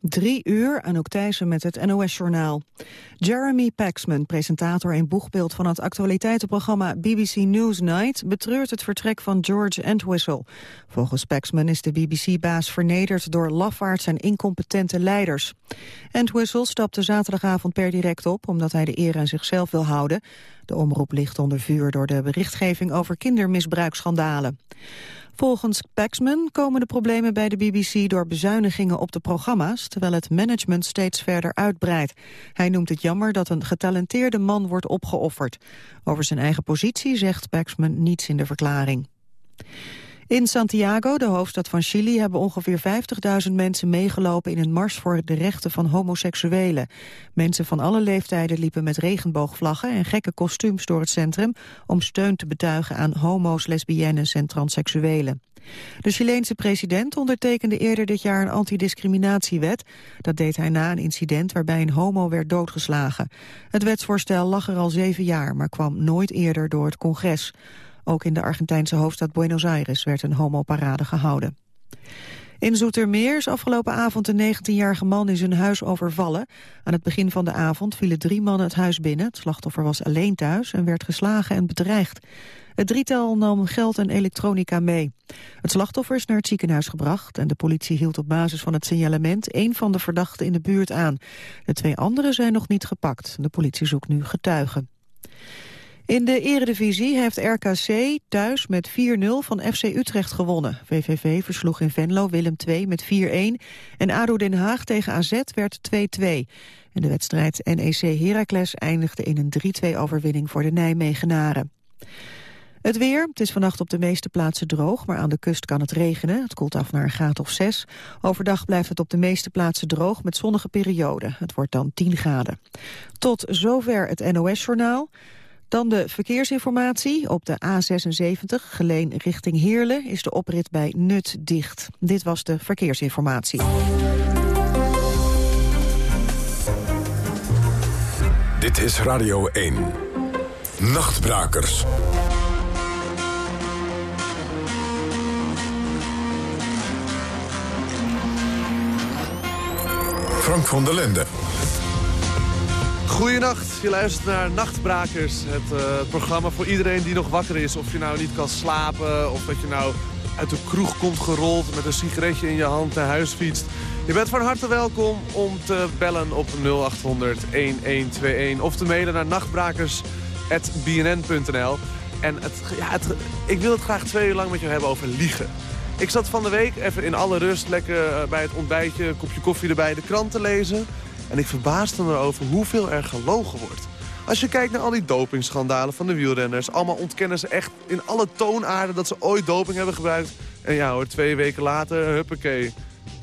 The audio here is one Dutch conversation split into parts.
Drie uur, Anouk Thijssen met het NOS-journaal. Jeremy Paxman, presentator en boegbeeld van het actualiteitenprogramma BBC Newsnight, betreurt het vertrek van George Entwistle. Volgens Paxman is de BBC-baas vernederd door lafaards en incompetente leiders. Entwistle stapte zaterdagavond per direct op, omdat hij de eer aan zichzelf wil houden. De omroep ligt onder vuur door de berichtgeving over kindermisbruikschandalen. Volgens Paxman komen de problemen bij de BBC door bezuinigingen op de programma's, terwijl het management steeds verder uitbreidt. Hij noemt het jammer dat een getalenteerde man wordt opgeofferd. Over zijn eigen positie zegt Paxman niets in de verklaring. In Santiago, de hoofdstad van Chili, hebben ongeveer 50.000 mensen meegelopen in een mars voor de rechten van homoseksuelen. Mensen van alle leeftijden liepen met regenboogvlaggen en gekke kostuums door het centrum om steun te betuigen aan homo's, lesbiennes en transseksuelen. De Chileense president ondertekende eerder dit jaar een antidiscriminatiewet. Dat deed hij na een incident waarbij een homo werd doodgeslagen. Het wetsvoorstel lag er al zeven jaar, maar kwam nooit eerder door het congres. Ook in de Argentijnse hoofdstad Buenos Aires werd een homoparade gehouden. In Zoetermeer is afgelopen avond een 19-jarige man in zijn huis overvallen. Aan het begin van de avond vielen drie mannen het huis binnen. Het slachtoffer was alleen thuis en werd geslagen en bedreigd. Het drietal nam geld en elektronica mee. Het slachtoffer is naar het ziekenhuis gebracht... en de politie hield op basis van het signalement één van de verdachten in de buurt aan. De twee anderen zijn nog niet gepakt. De politie zoekt nu getuigen. In de eredivisie heeft RKC thuis met 4-0 van FC Utrecht gewonnen. VVV versloeg in Venlo Willem II met 4-1 en ADO Den Haag tegen AZ werd 2-2. En de wedstrijd NEC Heracles eindigde in een 3-2 overwinning voor de Nijmegenaren. Het weer, het is vannacht op de meeste plaatsen droog, maar aan de kust kan het regenen. Het koelt af naar een graad of 6. Overdag blijft het op de meeste plaatsen droog met zonnige perioden. Het wordt dan 10 graden. Tot zover het NOS-journaal. Dan de verkeersinformatie. Op de A76, geleen richting Heerlen, is de oprit bij Nut dicht. Dit was de verkeersinformatie. Dit is Radio 1. Nachtbrakers. Frank van der Linden. Goedenacht, je luistert naar Nachtbrakers. Het uh, programma voor iedereen die nog wakker is. Of je nou niet kan slapen, of dat je nou uit de kroeg komt gerold... met een sigaretje in je hand naar huis fietst. Je bent van harte welkom om te bellen op 0800-1121... of te mailen naar nachtbrakers.bnn.nl. En het, ja, het, ik wil het graag twee uur lang met je hebben over liegen. Ik zat van de week even in alle rust lekker eh, bij het ontbijtje... kopje koffie erbij, de krant te lezen... En ik verbaasde me erover hoeveel er gelogen wordt. Als je kijkt naar al die dopingschandalen van de wielrenners... allemaal ontkennen ze echt in alle toonaarden dat ze ooit doping hebben gebruikt. En ja hoor, twee weken later, huppakee.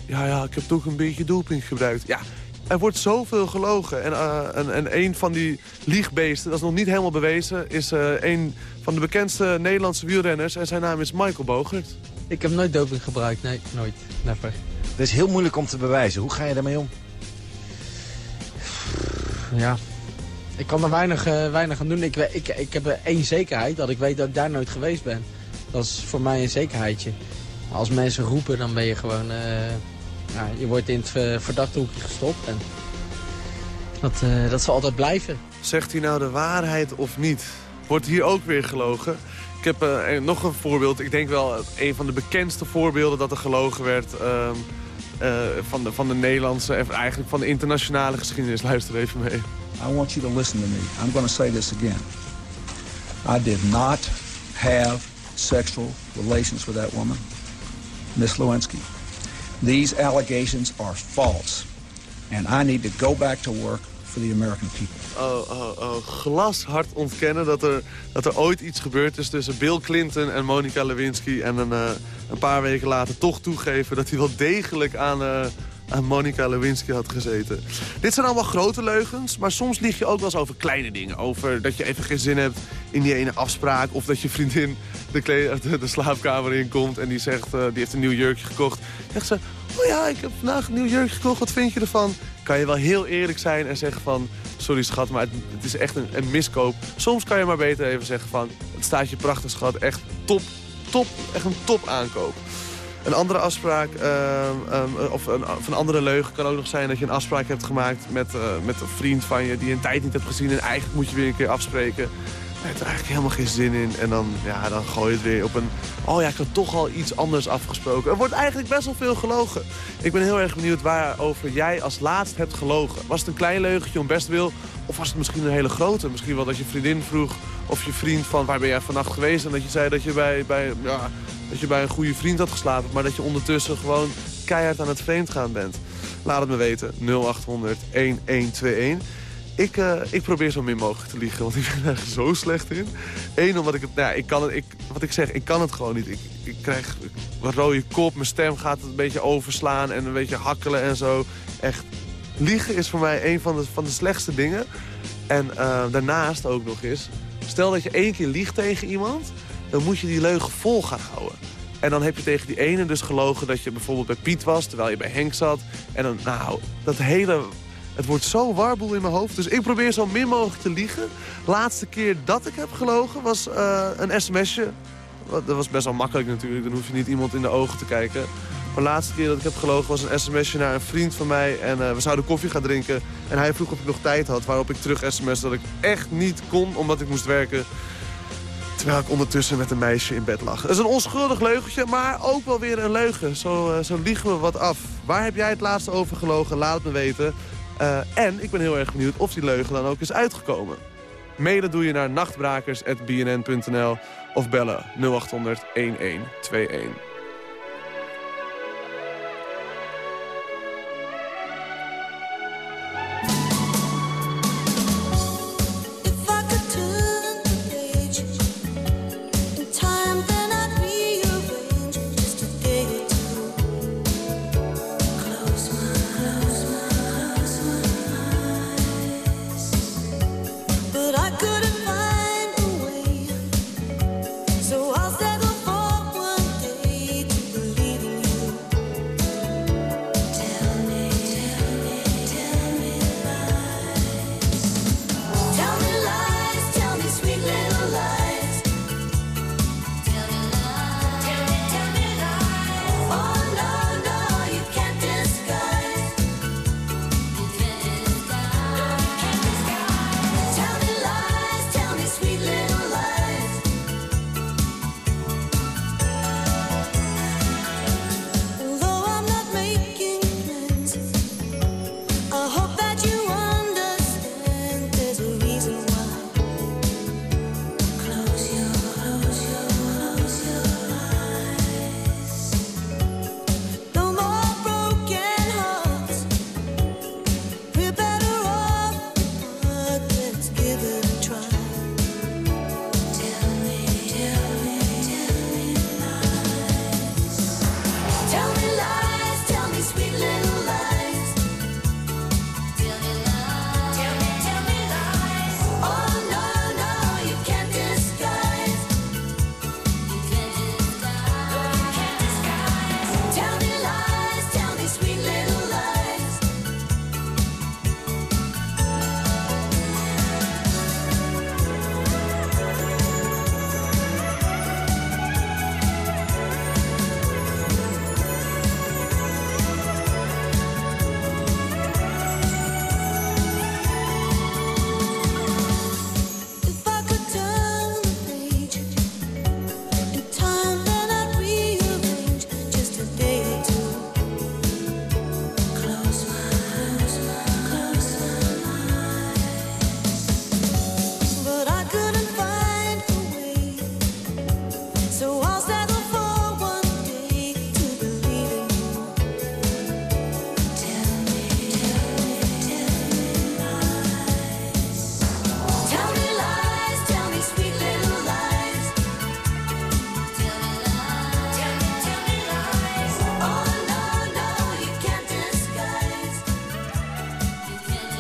Ja, ja, ik heb toch een beetje doping gebruikt. Ja, er wordt zoveel gelogen. En, uh, en, en een van die liegbeesten, dat is nog niet helemaal bewezen... is uh, een van de bekendste Nederlandse wielrenners. En zijn naam is Michael Bogert. Ik heb nooit doping gebruikt, nee, nooit. Never. Het is heel moeilijk om te bewijzen. Hoe ga je daarmee om? Ja, ik kan er weinig, uh, weinig aan doen. Ik, ik, ik heb één zekerheid, dat ik weet dat ik daar nooit geweest ben. Dat is voor mij een zekerheidje. Als mensen roepen, dan ben je gewoon... Uh, ja, je wordt in het verdachte hoekje gestopt. En dat, dat zal altijd blijven. Zegt hij nou de waarheid of niet? Wordt hier ook weer gelogen? Ik heb nog een voorbeeld. Ik denk wel een van de bekendste voorbeelden dat er gelogen werd... Ehm, van, de, van de Nederlandse en eigenlijk van de internationale geschiedenis. Luister even mee. I want you to listen to me. I'm going to say this again. I did not have sexual relations with that woman, Miss Lewinsky. These allegations are false. And I need to go back to work for the American people. Oh, oh, oh. Glashard ontkennen dat er, dat er ooit iets gebeurd is tussen Bill Clinton en Monica Lewinsky. En een, uh, een paar weken later toch toegeven dat hij wel degelijk aan, uh, aan Monica Lewinsky had gezeten. Dit zijn allemaal grote leugens, maar soms lieg je ook wel eens over kleine dingen. Over dat je even geen zin hebt in die ene afspraak. Of dat je vriendin de, de, de slaapkamer inkomt en die zegt, uh, die heeft een nieuw jurkje gekocht. Zegt ze, oh ja, ik heb vandaag een nieuw jurkje gekocht, wat vind je ervan? Kan je wel heel eerlijk zijn en zeggen van, sorry schat, maar het, het is echt een, een miskoop. Soms kan je maar beter even zeggen van, het staat je prachtig schat, echt top top, echt een top aankoop. Een andere afspraak, ehm, ehm, of, een, een andere leugen kan ook nog zijn dat je een afspraak hebt gemaakt met, eh, met een vriend van je die je een tijd niet hebt gezien. En eigenlijk moet je weer een keer afspreken. Heb je eigenlijk helemaal geen zin in. En dan, ja, dan gooi je het weer op een... Oh ja, ik had toch al iets anders afgesproken. Er wordt eigenlijk best wel veel gelogen. Ik ben heel erg benieuwd waarover jij als laatst hebt gelogen. Was het een klein leugentje om best wil? Of was het misschien een hele grote? Misschien wel dat je vriendin vroeg of je vriend van waar ben jij vannacht geweest? En dat je zei dat je bij, bij, ja, dat je bij een goede vriend had geslapen. Maar dat je ondertussen gewoon keihard aan het vreemd gaan bent. Laat het me weten. 0800 1121. Ik, uh, ik probeer zo min mogelijk te liegen, want ik ben er zo slecht in. Eén, omdat ik het, nou ja, ik kan het, ik, wat ik zeg, ik kan het gewoon niet. Ik, ik krijg een rode kop, mijn stem gaat een beetje overslaan en een beetje hakkelen en zo. Echt, liegen is voor mij een van de, van de slechtste dingen. En uh, daarnaast ook nog eens, stel dat je één keer liegt tegen iemand, dan moet je die leugen vol gaan houden. En dan heb je tegen die ene dus gelogen dat je bijvoorbeeld bij Piet was... terwijl je bij Henk zat. En dan, nou, dat hele... Het wordt zo warboel in mijn hoofd. Dus ik probeer zo min mogelijk te liegen. Laatste keer dat ik heb gelogen was uh, een sms'je. Dat was best wel makkelijk natuurlijk. Dan hoef je niet iemand in de ogen te kijken. Maar de laatste keer dat ik heb gelogen was een sms'je naar een vriend van mij. En uh, we zouden koffie gaan drinken. En hij vroeg of ik nog tijd had. Waarop ik terug sms dat ik echt niet kon, omdat ik moest werken. Terwijl ik ondertussen met een meisje in bed lag. Dat is een onschuldig leugentje, maar ook wel weer een leugen. Zo, uh, zo liegen we wat af. Waar heb jij het laatste over gelogen? Laat het me weten. Uh, en ik ben heel erg benieuwd of die leugen dan ook is uitgekomen. Mailen doe je naar nachtbrakers.bnn.nl of bellen 0800 1121.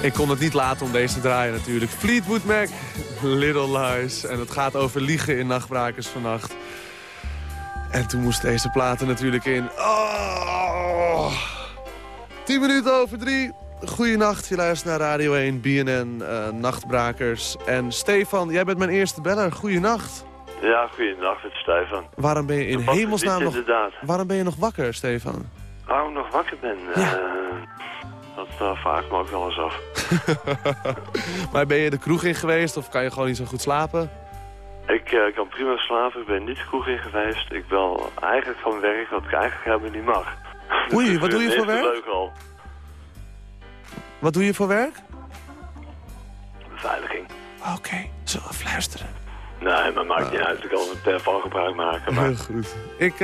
Ik kon het niet laten om deze te draaien natuurlijk. Fleetwood Mac, Little Lies. En het gaat over liegen in Nachtbrakers vannacht. En toen moest deze platen natuurlijk in. Oh! 10 minuten over drie. Goedenacht, je luistert naar Radio 1, BNN, uh, Nachtbrakers. En Stefan, jij bent mijn eerste beller. Goedenacht. Ja, goeiedag, het is Stefan. Waarom ben je in hemelsnaam nog, inderdaad. waarom ben je nog wakker, Stefan? Waarom nog wakker ben? Ja. eh, dat uh, vraag ik me ook wel eens af. maar ben je de kroeg in geweest of kan je gewoon niet zo goed slapen? Ik eh, kan prima slapen, ik ben niet de kroeg in geweest. Ik wil eigenlijk van werk wat ik eigenlijk helemaal niet mag. Oei, wat doe je voor werk? leuk al. Wat doe je voor werk? Beveiliging. Oké, zullen we fluisteren? Nee, maar maakt niet uit. Ik kan een telefoon gebruik maken. Maar Heel goed. Ik,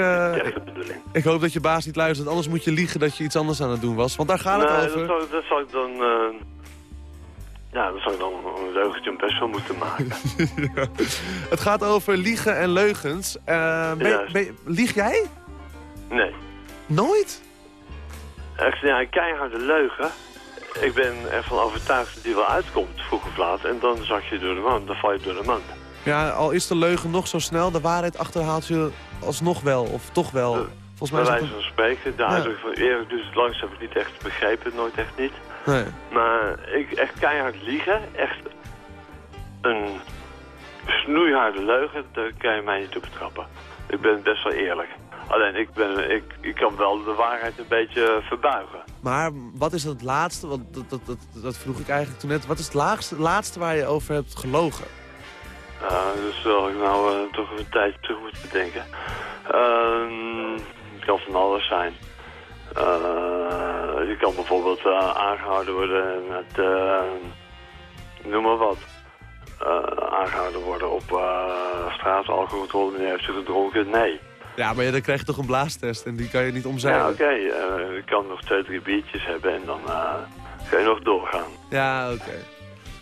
bedoeling. ik hoop dat je baas niet luistert, anders moet je liegen dat je iets anders aan het doen was. Want daar gaat het nee, over. dat zal, dat zal ik dan... eh, ja, dat zou ik dan een leugentje best wel moeten maken. Ja. Het gaat over liegen en leugens. Eh, ben, lieg jij? Nee. Nooit? Echt, ja, een keiharde leugen. Ik ben ervan overtuigd dat die wel uitkomt, vroeg of laat. En dan zak je door de mand, dan val je door de mand. Ja, al is de leugen nog zo snel, de waarheid achterhaalt je alsnog wel, of toch wel. Volgens mij Bij is wijze van spreken, de Ja. van Erik duurt het langs, heb ik niet echt begrepen, nooit echt niet. Nee. Maar ik echt keihard liegen, echt een snoeiharde leugen, daar kan je mij niet op betrappen. Ik ben best wel eerlijk. Alleen, ik, ben, ik, ik kan wel de waarheid een beetje verbuigen. Maar wat is het laatste, want dat, dat, dat, dat vroeg ik eigenlijk toen net. Wat is het laagste, laatste waar je over hebt gelogen? Uh, dus zal ik nou eh, toch een tijdje terug moeten bedenken. Ehm, het kan van alles zijn. Eh, je kan bijvoorbeeld eh, aangehouden worden met, noem maar wat. Eh, aangehouden worden op straat, alcoholcontrole, meneer heeft u gedronken? Nee. Ja, maar ja, dan krijg je toch een blaastest en die kan je niet Ja, omzeilen. oké. eh, je kan nog twee, drie biertjes hebben en dan kun je nog doorgaan. Ja, oké.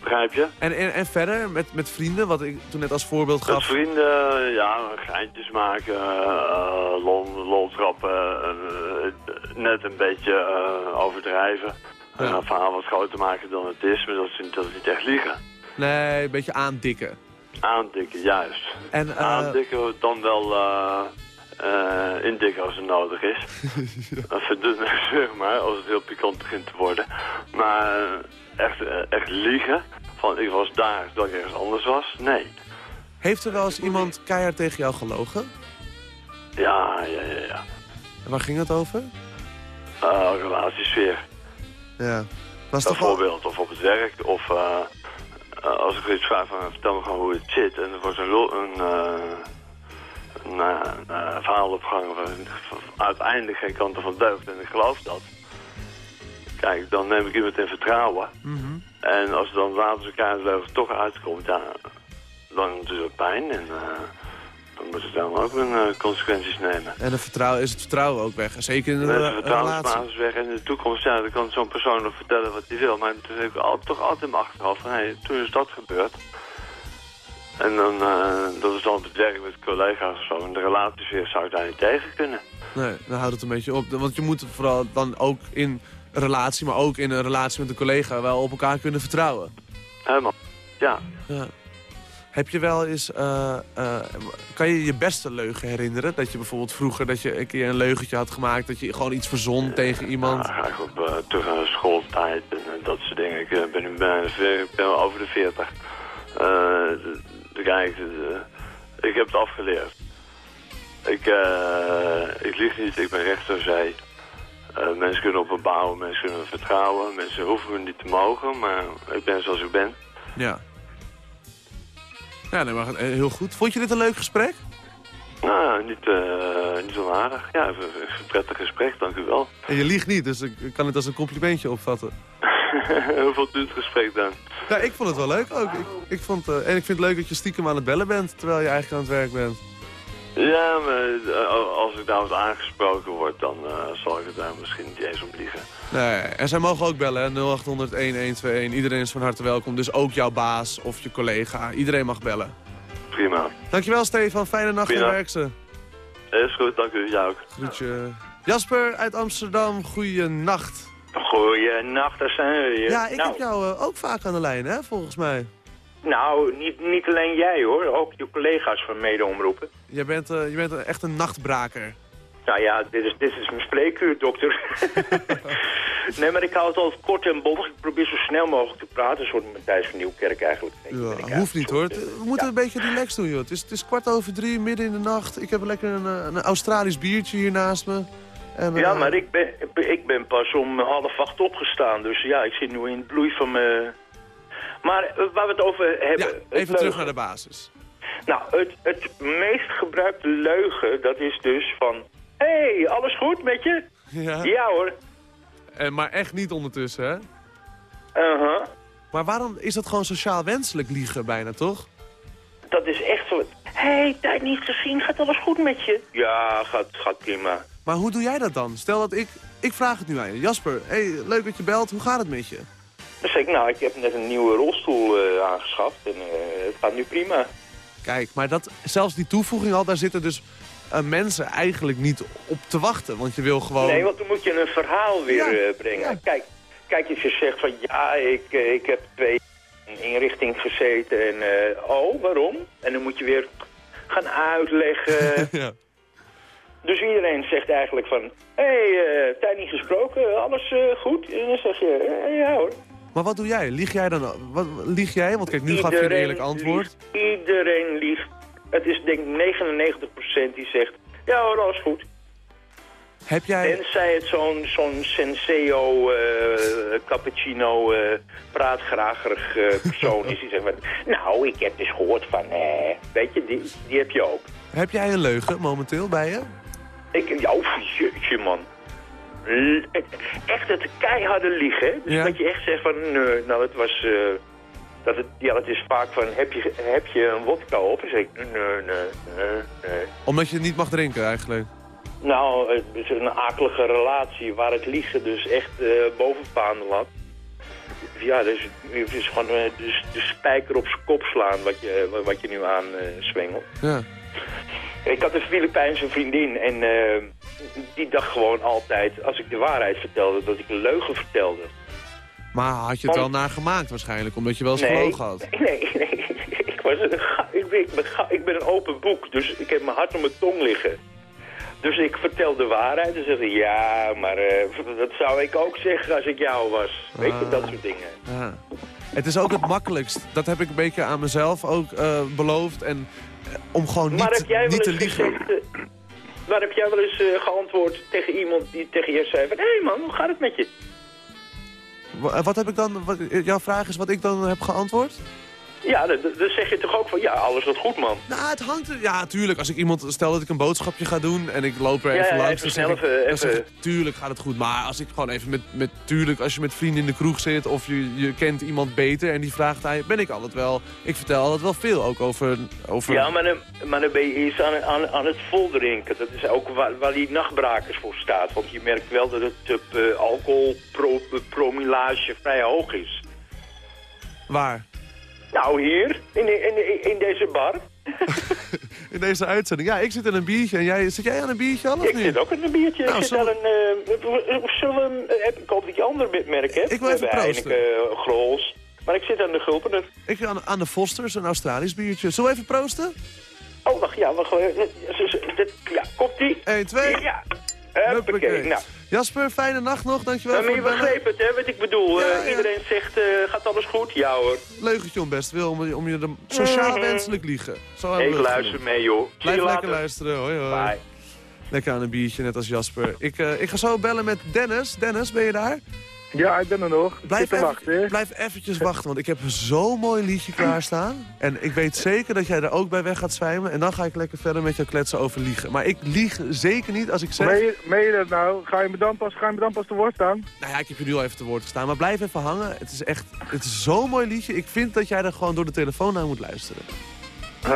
Begrijp je? En, en, en verder, met, met vrienden, wat ik toen net als voorbeeld Met gaf. vrienden, ja, geintjes maken, eh lol, lol trappen, eh, net een beetje eh, overdrijven. En Ja. een verhaal wat groter maken dan het is, maar dat is, niet- dat is niet echt liegen. Nee, een beetje aandikken. Aandikken, juist. En, Aandikken dan wel indikken als het nodig is. Dat verdunnen, zeg maar, als het heel pikant begint te worden. Maar echt, eh, echt liegen, van ik was daar dat ik ergens anders was, nee. Heeft er wel eens iemand keihard tegen jou gelogen? Ja, ja, ja, ja. En waar ging het over? Eh, relatiesfeer. Ja. Was toch wel... Bijvoorbeeld, of op het werk, of eh, als ik iets vraag van vertel me gewoon hoe het zit. En er wordt een, een, een, een verhaal opgehangen van uiteindelijk geen kanten van deugd. En ik geloof dat. Kijk, dan neem ik iemand in vertrouwen. Mhm. En als er dan de leugen toch uitkomt, ja, dan doet het pijn. En eh, dan moet ik dan ook mijn eh, consequenties nemen. En het vertrouwen, is het vertrouwen ook weg. Zeker in een, de een relatie. vertrouwensbasis weg. En in de toekomst, ja, dan kan zo'n persoon nog vertellen wat hij wil. Maar het is al, toch altijd in mijn achterhoofd van, toen is dat gebeurd. En dan, eh, dat is dan het werk met collega's of zo. En de relatiesfeer zou ik daar niet tegen kunnen. Nee, dan houdt het een beetje op. Want je moet vooral dan ook in een relatie, maar ook in een relatie met een collega wel op elkaar kunnen vertrouwen. Helemaal. Ja. Ja. Heb je wel eens, eh, eh, kan je je beste leugen herinneren? Dat je bijvoorbeeld vroeger dat je een keer een leugentje had gemaakt, dat je gewoon iets verzon tegen iemand. Ik op, eh, terug de schooltijd en eh, dat soort dingen. Ik eh, ben nu bijna ben over de 40. Eh, de- de- kijk, eh, ik heb het afgeleerd. Ik, eh, ik lieg niet, ik ben recht door Eh, mensen kunnen op me bouwen, mensen kunnen me vertrouwen. Mensen hoeven me niet te mogen, maar ik ben zoals ik ben. Ja. Ja, nee, maar eh, heel goed. Vond je dit een leuk gesprek? Nou, niet, eh niet onaardig. Ja, een, een prettig gesprek, dank u wel. En je liegt niet, dus ik kan het als een complimentje opvatten. Hoeveel duurt het gesprek dan? Ja, ik vond het wel leuk ook. Ik, ik vond, en ik vind het leuk dat je stiekem aan het bellen bent, terwijl je eigenlijk aan het werk bent. Ja, maar eh, als ik daar wat aangesproken word, dan eh, zal ik het daar misschien niet eens om liegen. Nee, en zij mogen ook bellen, hè? 0800 1121. Iedereen is van harte welkom, dus ook jouw baas of je collega. Iedereen mag bellen. Prima. Dankjewel Stefan, fijne nacht Prima. werk ze. Is goed, dank u. Ja ook. Groetje. Jasper uit Amsterdam, goeie nacht. Goeienacht, daar zijn we weer. Ja, ik nou, heb jou eh, ook vaak aan de lijn, hè, volgens mij. Nou niet, niet alleen jij hoor, ook je collega's van medeomroepen. Jij bent, eh, je bent echt een nachtbraker. Nou ja, dit is, dit is mijn spreekuur, dokter. nee, maar ik hou het altijd kort en bondig. Ik probeer zo snel mogelijk te praten. Een soort Matthijs van Nieuwkerk eigenlijk. Ja, hoeft niet hoor. We moeten een beetje relaxed doen, joh. Het is, het is kwart over drie, midden in de nacht. Ik heb lekker een, eh, een Australisch biertje hier naast me. En, Ja, eh, maar ik ben, ik ben pas om half acht opgestaan. Dus ja, ik zit nu in het bloei van mijn... Maar eh, waar we het over hebben... Ja, even terug naar de basis. Nou, het, het meest gebruikte leugen, dat is dus van... Hé, hey, alles goed met je? Ja. Ja hoor. En, maar echt niet ondertussen, hè? Uh-huh. Maar waarom is dat gewoon sociaal wenselijk liegen bijna, toch? Dat is echt zo... Hé, hey, tijd niet gezien, gaat alles goed met je? Ja, gaat, gaat prima. Maar hoe doe jij dat dan? Stel dat ik... Ik vraag het nu aan je. Jasper, hey, leuk dat je belt. Hoe gaat het met je? Dan zeg ik, nou, ik heb net een nieuwe rolstoel eh, aangeschaft en eh, het gaat nu prima. Kijk, maar dat, zelfs die toevoeging al, daar zitten dus eh, mensen eigenlijk niet op te wachten. Want je wil gewoon... Nee, want dan moet je een verhaal weer Ja, brengen. ja. Kijk, kijk, als je zegt van ja, ik, ik heb twee in inrichting gezeten en oh, waarom? En dan moet je weer gaan uitleggen. ja. dus iedereen zegt eigenlijk van, hé, hey, tijd niet gesproken, alles goed? En dan zeg je, ja hoor. Maar wat doe jij? Lieg jij dan? Wat, lieg jij? Want kijk, nu gaf je een Iedereen eerlijk antwoord. liegt. Iedereen liegt. Het is denk ik 99% die zegt, ja hoor, alles goed. Heb jij... Tenzij het zo'n zo'n senseo, eh, cappuccino, eh praatgragerig eh, persoon is die zegt van... Nou, ik heb dus gehoord van... eh weet je, die, die heb je ook. Heb jij een leugen momenteel bij je? Ik, ja, oh, jeetje man. L- Echt het keiharde liegen. Dus Ja. dat je echt zegt van... Nee, nou, het was... eh, dat het, ja, dat is vaak van... Heb je, heb je een wodka op? Dan zeg ik... Nee, nee, nee, nee. Omdat je het niet mag drinken eigenlijk. Nou, het is een akelige relatie waar het liegen dus echt eh bovenpaanden lat. Ja, dus het is gewoon eh, dus de spijker op zijn kop slaan wat je, wat je nu aan eh zwengelt. Ja. Ik had een Filipijnse vriendin en eh, die dacht gewoon altijd, als ik de waarheid vertelde, dat ik een leugen vertelde. Maar had je het wel Want- nagemaakt waarschijnlijk, omdat je wel eens Nee, gelogen had. nee, nee. Ik, was een ik, ben, ik, ben, ik ben een open boek, dus ik heb mijn hart op mijn tong liggen. Dus ik vertel de waarheid en zeg ja, maar eh, dat zou ik ook zeggen als ik jou was. Weet je, Ah. dat soort dingen. Ja. Het is ook het makkelijkst. Dat heb ik een beetje aan mezelf ook eh, beloofd. En eh, om gewoon maar niet, heb jij wel niet te liegen. gezegd, waar heb jij wel eens eh, geantwoord tegen iemand die tegen je zei van... Hé man, hoe gaat het met je? Wa- Wat heb ik dan, wat, jouw vraag is wat ik dan heb geantwoord? Ja, dan, zeg je toch ook van, ja, alles wat goed man. Nou, het hangt er... Ja, tuurlijk. Als ik iemand... Stel dat ik een boodschapje ga doen en ik loop er even ja, langs... even dan zeg ik, even- dan zeg even- ik, tuurlijk gaat het goed. Maar als ik gewoon even met... met tuurlijk, als je met vrienden in de kroeg zit of je, je kent iemand beter... en die vraagt aan je, ben ik altijd wel... Ik vertel altijd wel veel, ook over... over Ja, maar dan, maar dan ben je eens aan, aan, aan het voldrinken. Dat is ook waar, waar die nachtbrakers voor staat. Want je merkt wel dat het uh, alcoholpromillage vrij hoog is. Waar? Nou, hier, in, in, in deze bar. in deze uitzending. Ja, ik zit in een biertje. En jij, zit jij aan een biertje al, of Ik niet? zit ook in een biertje. Nou, ik, zit aan een, uh, zullen eh, ik hoop dat je andere merk hebt. Ik wil even proosten. Heineken, uh, Grols. Maar ik zit aan de Gulpener. Ik ga aan, aan de Fosters, een Australisch biertje. Zullen we even proosten? Oh, wacht, ja, wacht. eh, eh, eh, Ja, komt die? 1, 2. Ja. Huppakee. Nou, Jasper, fijne nacht nog. Dankjewel maar voor je begreep het, hè, wat ik bedoel. Ja, Eh, ja. Iedereen zegt, eh, gaat alles goed? Ja hoor. Leugentje om best wil, om, je- om je de sociaal Mhm. wenselijk liegen. Zo Ik luister mee, joh. Blijf lekker later. luisteren. Hoi, hoi. Bye. Lekker aan een biertje, net als Jasper. Ik, eh, ik ga zo bellen met Dennis. Dennis, ben je daar? Ja, ik ben er nog. Blijf, even- wachten. blijf eventjes wachten, want ik heb zo'n mooi liedje klaarstaan. En ik weet zeker dat jij er ook bij weg gaat zwijmen. En dan ga ik lekker verder met jou kletsen over liegen. Maar ik lieg zeker niet als ik zeg... Meen je, meen je dat nou? Ga je me dan pas, ga je me dan pas te woord staan? Nou ja, ik heb je nu al even te woord gestaan. Maar blijf even hangen. Het is echt het is zo'n mooi liedje. Ik vind dat jij er gewoon door de telefoon naar moet luisteren.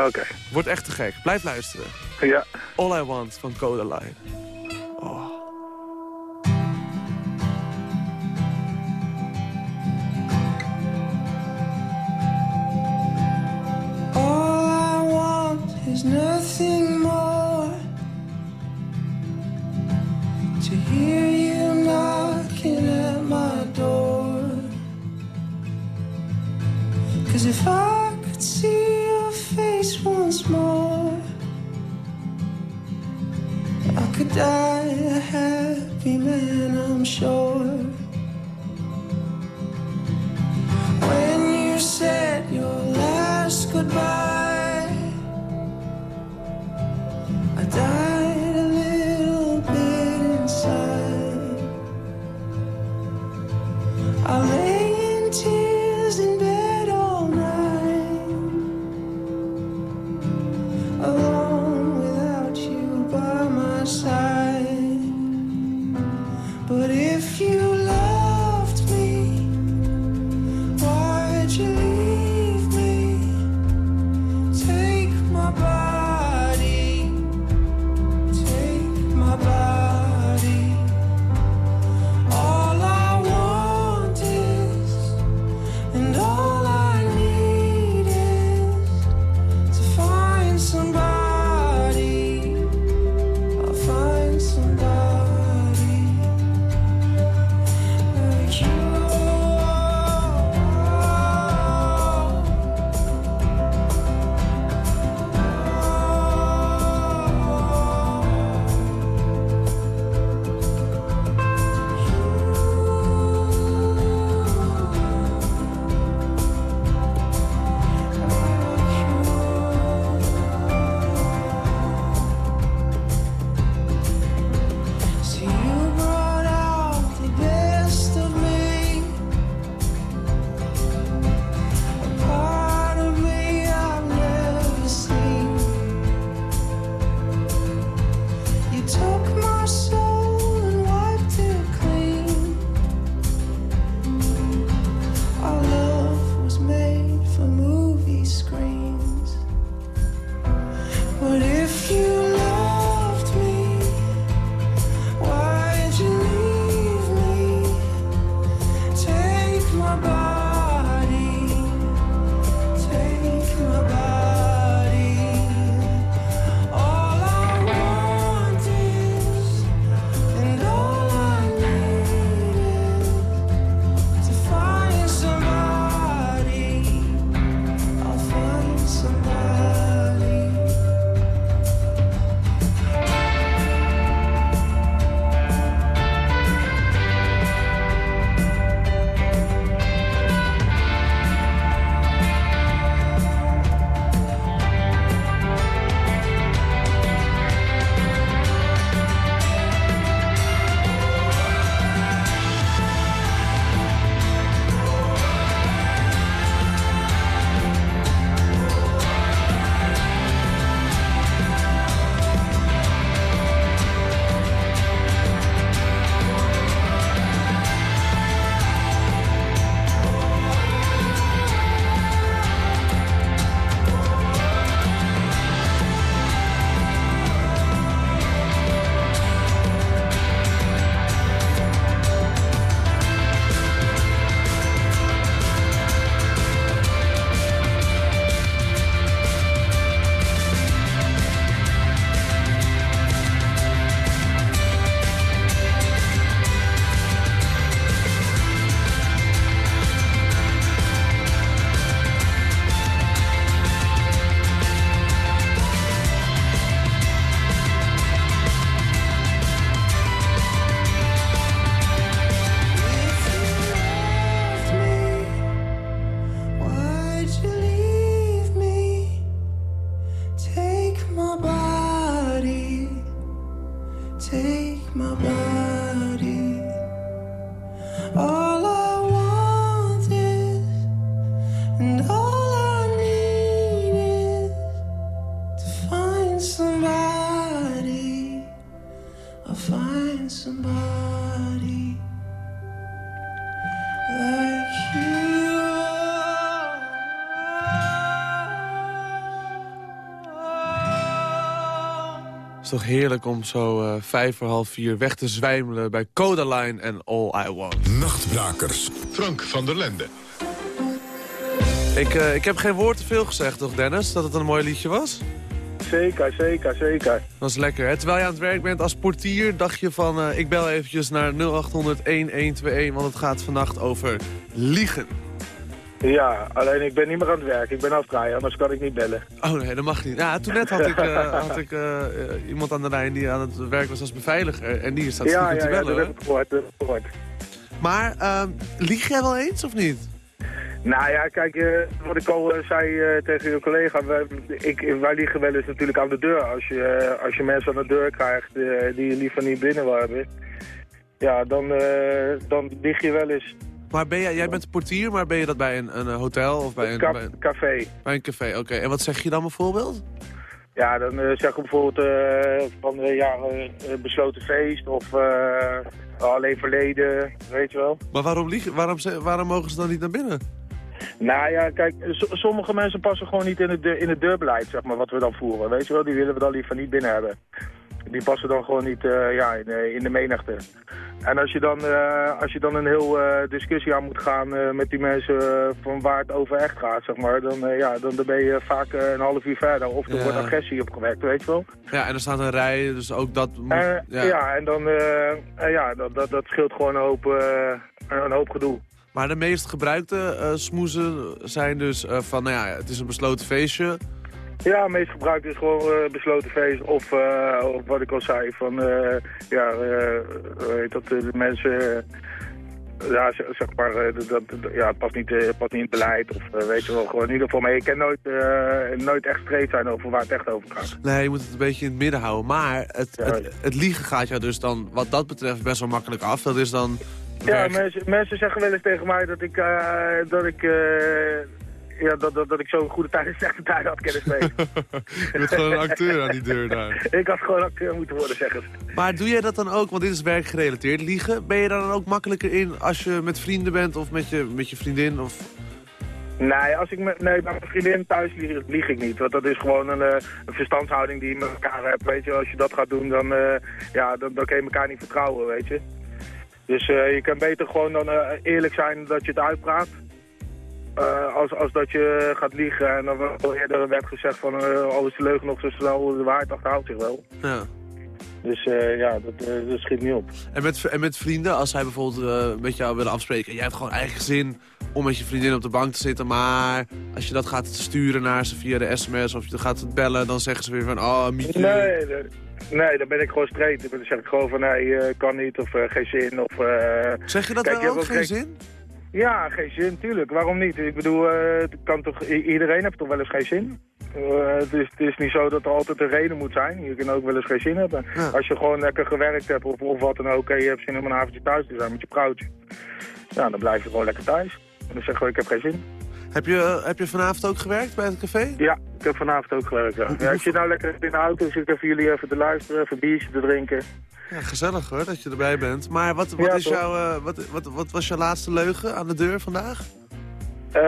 Oké. Wordt echt te gek. Blijf luisteren. Ja. All I Want van Codaline. nothing more to hear you knocking at my door. Cause if I could see your face once more, I could die a happy man, I'm sure. When you said your last goodbye. toch heerlijk om zo uh, vijf voor half vier weg te zwijmelen bij Codaline en All I Want. Nachtbrakers. Frank van der Lende. Ik, eh, ik heb geen woord te veel gezegd, toch Dennis? Dat het een mooi liedje was? Zeker, zeker, zeker. Dat is lekker. Terwijl je aan het werk bent als portier, dacht je van... Eh, ik bel eventjes naar 0800-1121, want het gaat vannacht over liegen. Ja, alleen ik ben niet meer aan het werk. Ik ben afdraaien, anders kan ik niet bellen. Oh nee, dat mag niet. Ja, toen net had ik, eh, had ik eh, iemand aan de lijn die aan het werk was als beveiliger. En die staat ja, ja, te ja, bellen. dat hoor. heb ik gehoord. Dat heb ik gehoord. Maar ehm, lieg jij wel eens of niet? Nou ja, kijk, eh, wat ik al zei tegen je collega, wij, ik, wij liggen wel eens natuurlijk aan de deur. Als je, als je mensen aan de deur krijgt die je liever niet binnen wil hebben, ja, dan, dan lig je wel eens Maar ben jij, jij bent portier, maar ben je dat bij een, een eh, hotel of bij een, Ka- bij een, café. bij een café? Oké, en wat zeg je dan bijvoorbeeld? Ja, dan eh, zeg ik bijvoorbeeld eh, van eh, ja, besloten feest of alleen verleden, weet je wel. Maar waarom, liegen, waarom, ze- waarom mogen ze dan niet naar binnen? Nou ja, kijk, sommige mensen passen gewoon niet in het, de- in het deurbeleid, zeg maar, wat we dan voeren. Weet je wel, die willen we dan liever niet binnen hebben. Die passen dan gewoon niet eh, ja, in, de- in de menigte. En als je dan, eh, als je dan een heel eh, discussie aan moet gaan eh, met die mensen eh, van waar het over echt gaat, zeg maar, dan, eh, ja, dan, dan ben je vaak eh, een half uur verder. Of er Ja. wordt agressie opgewekt, weet je wel. Ja, en er staat een rij, dus ook dat moet... Eh, ja. ja. en dan, eh, eh, ja, dat, dat, dat scheelt gewoon een hoop, eh, een hoop gedoe. Maar de meest gebruikte eh, smoezen zijn dus eh, van, nou ja, het is een besloten feestje. Ja, meest gebruikt is gewoon eh, besloten feest of, eh, of wat ik al zei, van eh, ja, dat, de mensen, ja, zeg maar, dat, dat- ja, het past niet, past niet in het beleid of weet je wel, gewoon in ieder geval, maar je kan nooit, nooit echt streed zijn over waar het echt over gaat. Nee, je moet het een beetje in het midden houden. Maar het, Ja. het, het liegen gaat jou dus dan, wat dat betreft, best wel makkelijk af. Dat is dan... Ja, mensen, mensen zeggen wel eens tegen mij dat ik, dat ik, ja, dat, dat, dat ik zo'n goede tijd en slechte tijd had kunnen spelen. Je bent gewoon een acteur aan die deur daar. ik had gewoon acteur moeten worden, zeggen ze. Maar doe jij dat dan ook, want dit is werkgerelateerd, liegen? Ben je daar dan ook makkelijker in als je met vrienden bent of met je, met je vriendin? Of... Nee, als ik met, nee, bij mijn vriendin thuis lieg, lieg ik niet. Want dat is gewoon een, eh, een verstandshouding die je met elkaar hebt. Weet je, als je dat gaat doen, dan, eh, ja, dan, dan kun je elkaar niet vertrouwen, weet je. Dus eh, je kan beter gewoon dan eerlijk zijn dat je het uitpraat. Eh, als, als dat je gaat liegen. En dan al eerder werd gezegd van, eh al is de leugen nog zo snel, de waarheid achterhoudt zich wel. Ja. Dus eh, ja, dat, dat schiet niet op. En met, en met vrienden, als zij bijvoorbeeld met jou willen afspreken... en jij hebt gewoon eigen zin om met je vriendin op de bank te zitten... maar als je dat gaat sturen naar ze via de sms of je gaat het bellen... dan zeggen ze weer van, oh, Mietje... Nee, nee, nee, dan ben ik gewoon straight. Dan zeg ik gewoon van, nee, kan niet of geen zin. Of, Zeg je dat Kijk, wel ook, geen zin? Ja, geen zin, tuurlijk. Waarom niet? Ik bedoel, eh, kan toch, iedereen heeft toch wel eens geen zin? Eh, het, is, het is niet zo dat er altijd een reden moet zijn. Je kan ook wel eens geen zin hebben. Ja. Als je gewoon lekker gewerkt hebt of, of wat dan ook... en je hebt zin om een avondje thuis te zijn met je vrouwtje... ja, dan blijf je gewoon lekker thuis. En dan zeg je gewoon, ik heb geen zin. Heb je, heb je vanavond ook gewerkt bij het café? Ja, ik heb vanavond ook gewerkt, ja. ja ik zit nou lekker in de auto, dus ik even jullie even te luisteren... even een biertje te drinken. Ja, gezellig hoor, dat je erbij bent. Maar wat, wat, Ja, is jouw, eh, wat, wat, wat was jouw laatste leugen aan de deur vandaag? Eh,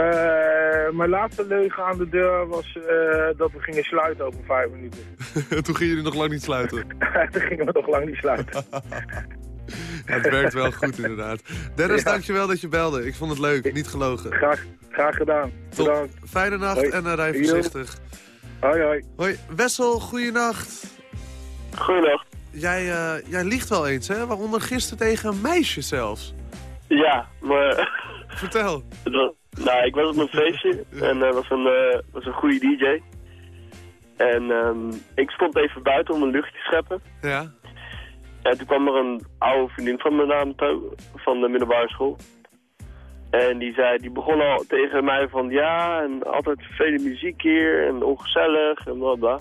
mijn laatste leugen aan de deur was eh, dat we gingen sluiten over vijf minuten. Toen gingen jullie nog lang niet sluiten. Toen gingen we nog lang niet sluiten. Het werkt wel goed inderdaad. Dennis, Ja. dankjewel dat je belde. Ik vond het leuk, niet gelogen. Graag, graag gedaan. Top. Bedankt. Fijne nacht Hoi. en uh, rij voorzichtig. Hoi, hoi. Hoi, Wessel, goeienacht. Goeiedag. Jij, eh, jij liegt wel eens, hè? Waaronder gisteren tegen een meisje zelfs. Ja, maar... Vertel. was- nou, ik was op een feestje en dat was een, eh, was een goede DJ. En ehm, ik stond even buiten om een luchtje te scheppen. Ja? En toen kwam er een oude vriendin van me toe, van de middelbare school. En die zei, die begon al tegen mij van ja, en altijd vele muziek hier en ongezellig en bla bla.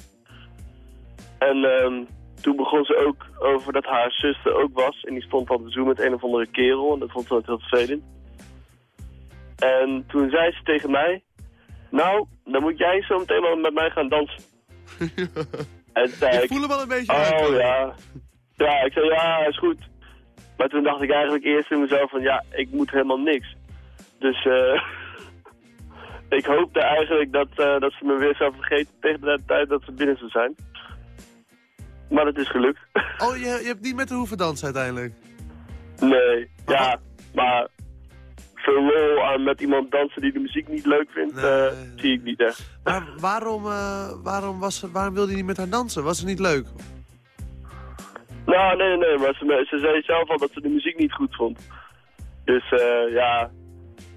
En ehm, toen begon ze ook over dat haar zuster ook was. En die stond al te zoen met een of andere kerel en dat vond ze altijd heel vervelend. En toen zei ze tegen mij, nou, dan moet jij zo meteen wel met mij gaan dansen. en zei Ik ik, voel hem wel een beetje Oh ja. Ja, ik zei ja, is goed. Maar toen dacht ik eigenlijk eerst in mezelf van ja, ik moet helemaal niks. Dus eh ik hoopte eigenlijk dat, eh, dat ze me weer zou vergeten tegen de tijd dat ze binnen zou zijn. Maar dat is gelukt. Oh, je, je hebt niet met de hoeven dansen uiteindelijk. nee, ja, maar veel lol aan met iemand dansen die de muziek niet leuk vindt, Nee. eh, zie ik niet echt. Maar waarom, waarom, was ze, waarom wilde je niet met haar dansen? Was het niet leuk? Nou, nee, nee, nee, maar ze, ze zei zelf al dat ze de muziek niet goed vond. Dus eh, ja,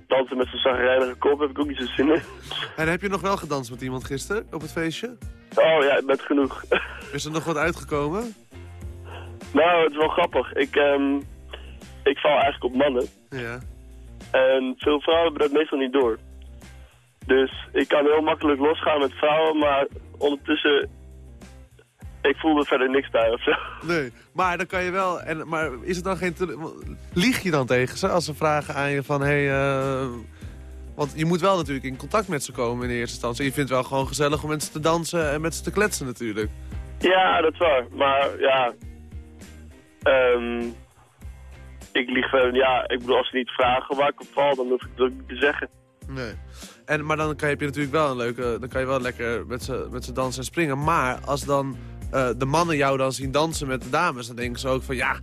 dansen met zo'n zagrijnige kop heb ik ook niet zo zin in. En heb je nog wel gedanst met iemand gisteren op het feestje? Oh ja, met genoeg. Is er nog wat uitgekomen? nou, het is wel grappig. Ik, ehm, ik val eigenlijk op mannen. Ja. En veel vrouwen hebben dat meestal niet door. Dus ik kan heel makkelijk losgaan met vrouwen, maar ondertussen... Ik voelde verder niks bij of zo. Nee, maar dan kan je wel... En, maar is het dan geen... Lieg je dan tegen ze als ze vragen aan je van... Hey, eh, want je moet wel natuurlijk in contact met ze komen in de eerste instantie. Je vindt het wel gewoon gezellig om met ze te dansen en met ze te kletsen natuurlijk. Ja, dat is waar. Maar ja... ehm, ik lieg verder... Ja, ik bedoel, als ze niet vragen waar ik op val, dan hoef ik het ook niet te zeggen. Nee. En, maar dan kan je, heb je natuurlijk wel een leuke... Dan kan je wel lekker met ze, met ze dansen en springen. Maar als dan eh, de mannen jou dan zien dansen met de dames... dan denken ze ook van ja...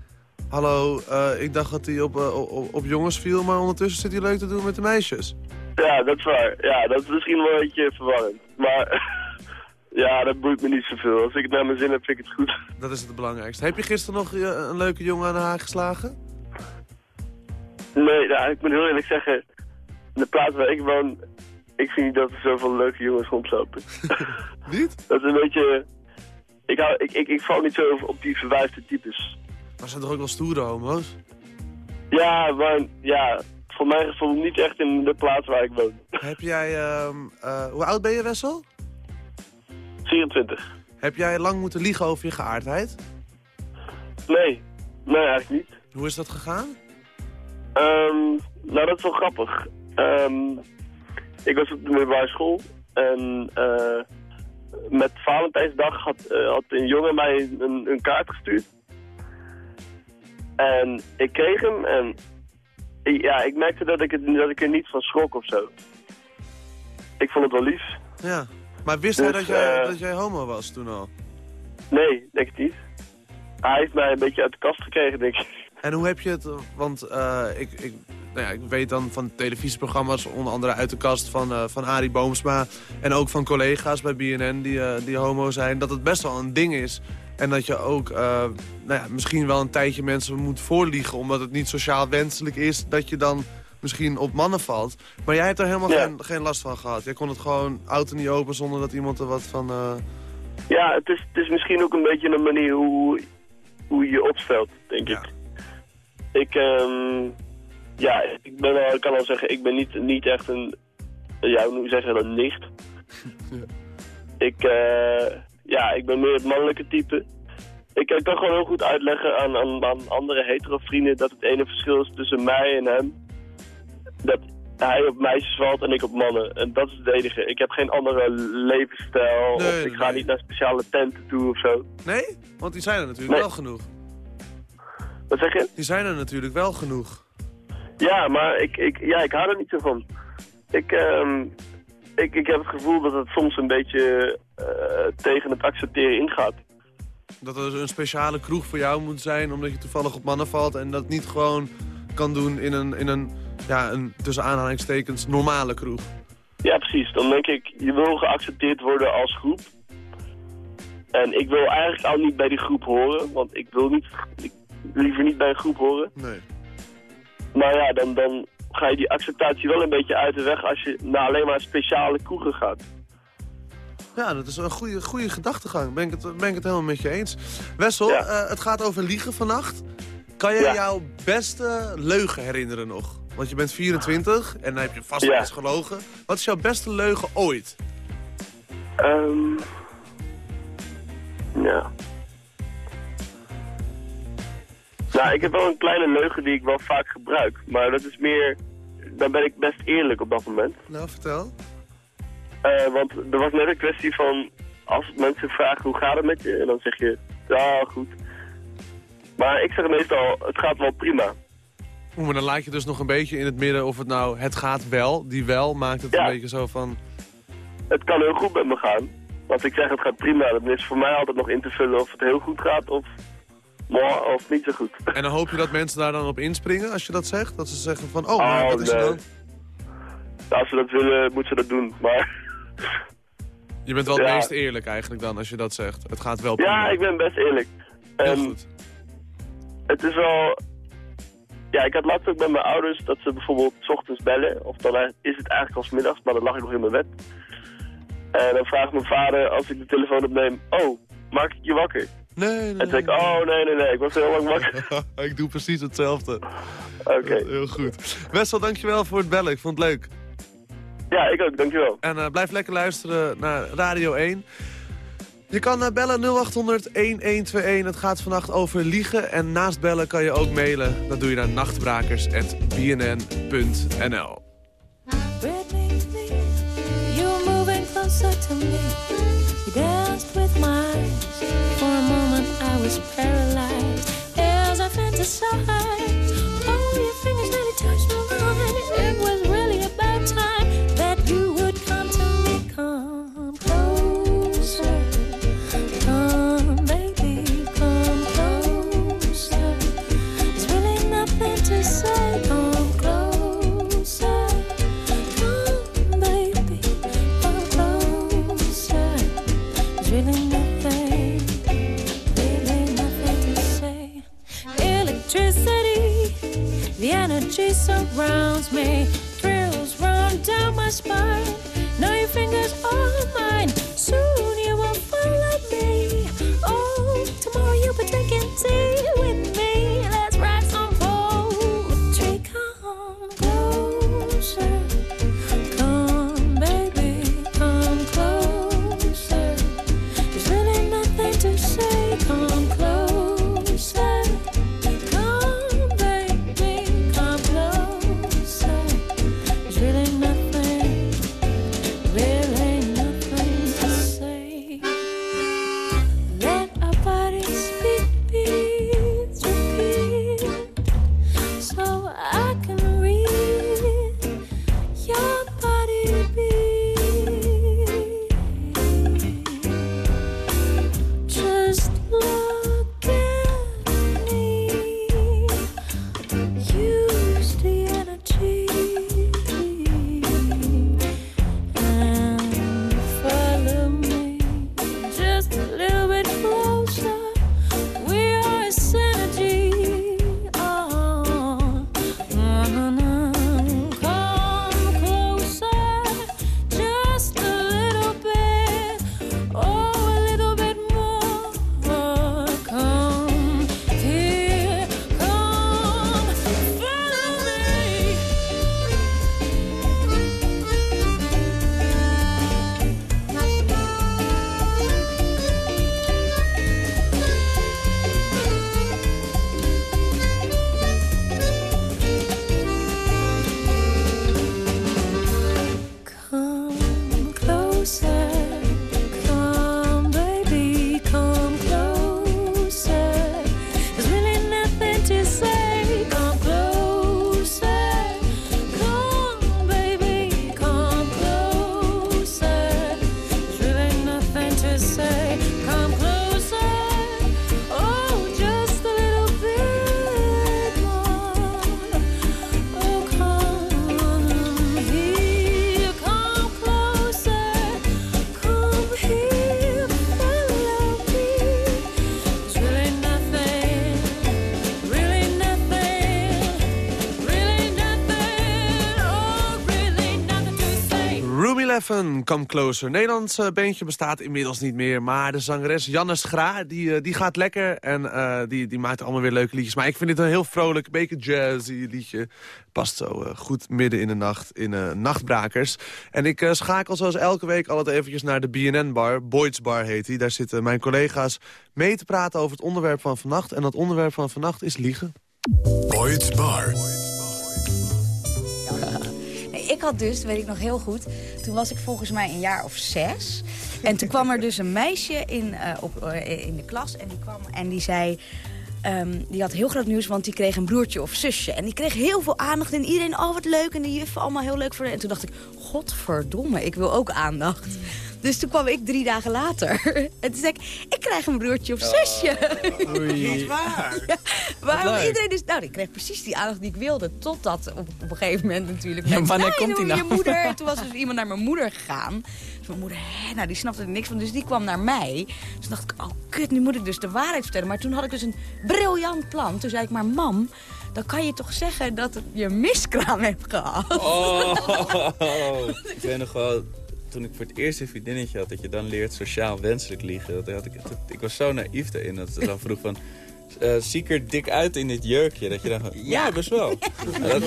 Hallo, eh, ik dacht dat hij op, eh, op, op jongens viel... maar ondertussen zit hij leuk te doen met de meisjes. Ja, dat is waar. Ja, dat is misschien wel een beetje verwarrend. Maar ja, dat boeit me niet zoveel. Als ik het naar mijn zin heb, vind ik het goed. Dat is het belangrijkste. Heb je gisteren nog een leuke jongen aan de haak geslagen? Nee, nou, ik moet heel eerlijk zeggen, de plaats waar ik woon, ik vind niet dat er zoveel leuke jongens rondlopen. Niet? Dat is een beetje, ik, hou, ik, ik, ik val niet zo op die verwijfde types. Maar zijn toch ook wel stoere homo's? Ja, maar ja, voor mijn gevoel niet echt in de plaats waar ik woon. Heb jij... ehm, eh, hoe oud ben je, Wessel? 24. Heb jij lang moeten liegen over je geaardheid? Nee, nee eigenlijk niet. Hoe is dat gegaan? Ehm, nou, dat is wel grappig. Ehm, ik was op de middelbare school en eh, met Valentijnsdag had, eh, had een jongen mij een, een kaart gestuurd. En ik kreeg hem en ik- ja, ik merkte dat ik, het, dat ik er niet van schrok of zo. Ik vond het wel lief. Ja. Maar wist Dus, hij dat jij, eh, dat jij homo was toen al? Nee, denk ik niet. Hij heeft mij een beetje uit de kast gekregen, denk ik. En hoe heb je het... Want eh, ik, ik, nou ja, ik weet dan van televisieprogramma's, onder andere uit de kast van, eh, van Arie Boomsma... en ook van collega's bij BNN die, eh, die homo zijn, dat het best wel een ding is. En dat je ook eh, nou ja, misschien wel een tijdje mensen moet voorliegen... omdat het niet sociaal wenselijk is dat je dan misschien op mannen valt. Maar jij hebt er helemaal Ja. geen, geen last van gehad. Jij kon het gewoon auto niet open zonder dat iemand er wat van... Ja, het is, het is misschien ook een beetje een manier hoe, hoe je je opstelt, denk ik. Ik, ehm, ja, ik, ben wel, ik kan al zeggen, ik ben niet, niet echt een, ja, hoe zeg je dat, een nicht. Ik, eh, ja, ik ben meer het mannelijke type. Ik, ik kan gewoon heel goed uitleggen aan, aan, aan andere hetero vrienden dat het ene verschil is tussen mij en hem. Dat hij op meisjes valt en ik op mannen. En dat is het enige. Ik heb geen andere levensstijl. Nee, of ik ga niet naar speciale tenten toe of zo. Nee? Want die zijn er natuurlijk Nee. wel genoeg. Wat zeg je? Die zijn er natuurlijk wel genoeg. Ja, maar ik, ik, ja, ik hou er niet zo van. Ik, ehm, ik, ik heb het gevoel dat het soms een beetje eh, tegen het accepteren ingaat. Dat er een speciale kroeg voor jou moet zijn omdat je toevallig op mannen valt... en dat niet gewoon kan doen in een, in een, ja, een tussen aanhalingstekens normale kroeg. Ja, precies. Dan denk ik, je wil geaccepteerd worden als groep. En ik wil eigenlijk al niet bij die groep horen, want ik wil niet, ik, liever niet bij een groep horen. Nee. Maar ja, dan, dan ga je die acceptatie wel een beetje uit de weg als je naar alleen maar speciale kroegen gaat. Ja, dat is een goede, goede gedachtegang. Ben ik, het, ben ik het helemaal met je eens. Wessel, Ja. eh, het gaat over liegen vannacht. Kan jij Ja. jouw beste leugen herinneren nog? Want je bent 24 en dan heb je vast wel Ja. eens gelogen. Wat is jouw beste leugen ooit? Ehm ja. Nou, ik heb wel een kleine leugen die ik wel vaak gebruik. Maar dat is meer... Dan ben ik best eerlijk op dat moment. Nou, vertel. Eh, want er was net een kwestie van... Als mensen vragen hoe gaat het met je? En dan zeg je... Ja, goed. Maar ik zeg meestal, het gaat wel prima. Oeh, maar dan laat je dus nog een beetje in het midden of het nou het gaat wel. Die wel maakt het Ja. een beetje zo van... Het kan heel goed met me gaan. Want ik zeg het gaat prima. Dan is voor mij altijd nog in te vullen of het heel goed gaat of... moi, of niet zo goed. En dan hoop je dat mensen daar dan op inspringen als je dat zegt? Dat ze zeggen van, oh, maar Oh, wat is er nee. Als ze dat willen, moeten ze dat doen. Maar Je bent wel het Ja. meest eerlijk eigenlijk dan als je dat zegt. Het gaat wel prima. ja, ik ben best eerlijk. Heel En goed. het is wel... ja, ik had laatst ook met mijn ouders dat ze bijvoorbeeld 's ochtends bellen. Of dan is het eigenlijk al 's middags, maar dan lag ik nog in mijn bed. En dan vraagt mijn vader als ik de telefoon opneem, oh, maak ik je wakker? Nee, nee. En toen zei ik, oh nee, nee, nee, ik was heel lang wakker. ik doe precies hetzelfde. Oké. Heel goed. Wessel, dankjewel voor het bellen. Ik vond het leuk. Ja, ik ook, dankjewel. En eh, blijf lekker luisteren naar Radio 1. Je kan eh, bellen 0800 1121. Het gaat vannacht over liegen. En naast bellen kan je ook mailen. Dat doe je naar nachtbrakers.bnn.nl. You're moving closer to me. You danced with my was paralyzed. As I fantasized, energy surrounds me. Thrills run down my spine. Closer. Nederlands eh, bandje bestaat inmiddels niet meer. Maar de zangeres Janne Schra, die, eh, die gaat lekker. En eh, die, die maakt allemaal weer leuke liedjes. Maar ik vind dit een heel vrolijk, beetje jazzy liedje. Past zo goed midden in de nacht in eh, Nachtbrakers. En ik schakel zoals elke week altijd eventjes naar de BNN-bar. Boyd's Bar heet die. Daar zitten mijn collega's mee te praten over het onderwerp van vannacht. En dat onderwerp van vannacht is liegen. Boyd's Bar. Ik had dus, weet ik nog heel goed, toen was ik volgens mij een jaar of zes. En toen kwam er dus een meisje in, eh, op, eh, in de klas en die kwam en die zei... ehm, die had heel groot nieuws, want die kreeg een broertje of zusje. En die kreeg heel veel aandacht en iedereen, oh wat leuk. En de juffen allemaal heel leuk voor. En toen dacht ik, godverdomme, ik wil ook aandacht. Dus toen kwam ik drie dagen later. En toen zei ik, ik krijg een broertje of zusje. Niet waar? Ja, waarom iedereen dus... Nou, ik kreeg precies die aandacht die ik wilde. Totdat op, op een gegeven moment natuurlijk... Ja, wanneer "Nee, komt die doe nou?" Je moeder. En toen was dus iemand naar mijn moeder gegaan. Dus mijn moeder, hè, nou, die snapte er niks van. Dus die kwam naar mij. Dus toen dacht ik, oh kut, nu moet ik dus de waarheid vertellen. Maar toen had ik dus een briljant plan. Toen zei ik, maar mam, dan kan je toch zeggen dat je miskraam hebt gehad. Oh, ik weet nog wel, toen ik voor het eerst een vriendinnetje had... dat je dan leert sociaal wenselijk liegen. Dat had ik, dat- ik was zo naïef daarin dat ze dan vroeg van... eh zie ik er dik uit in dit jurkje? Dat je dan van, ja, best wel. Dat-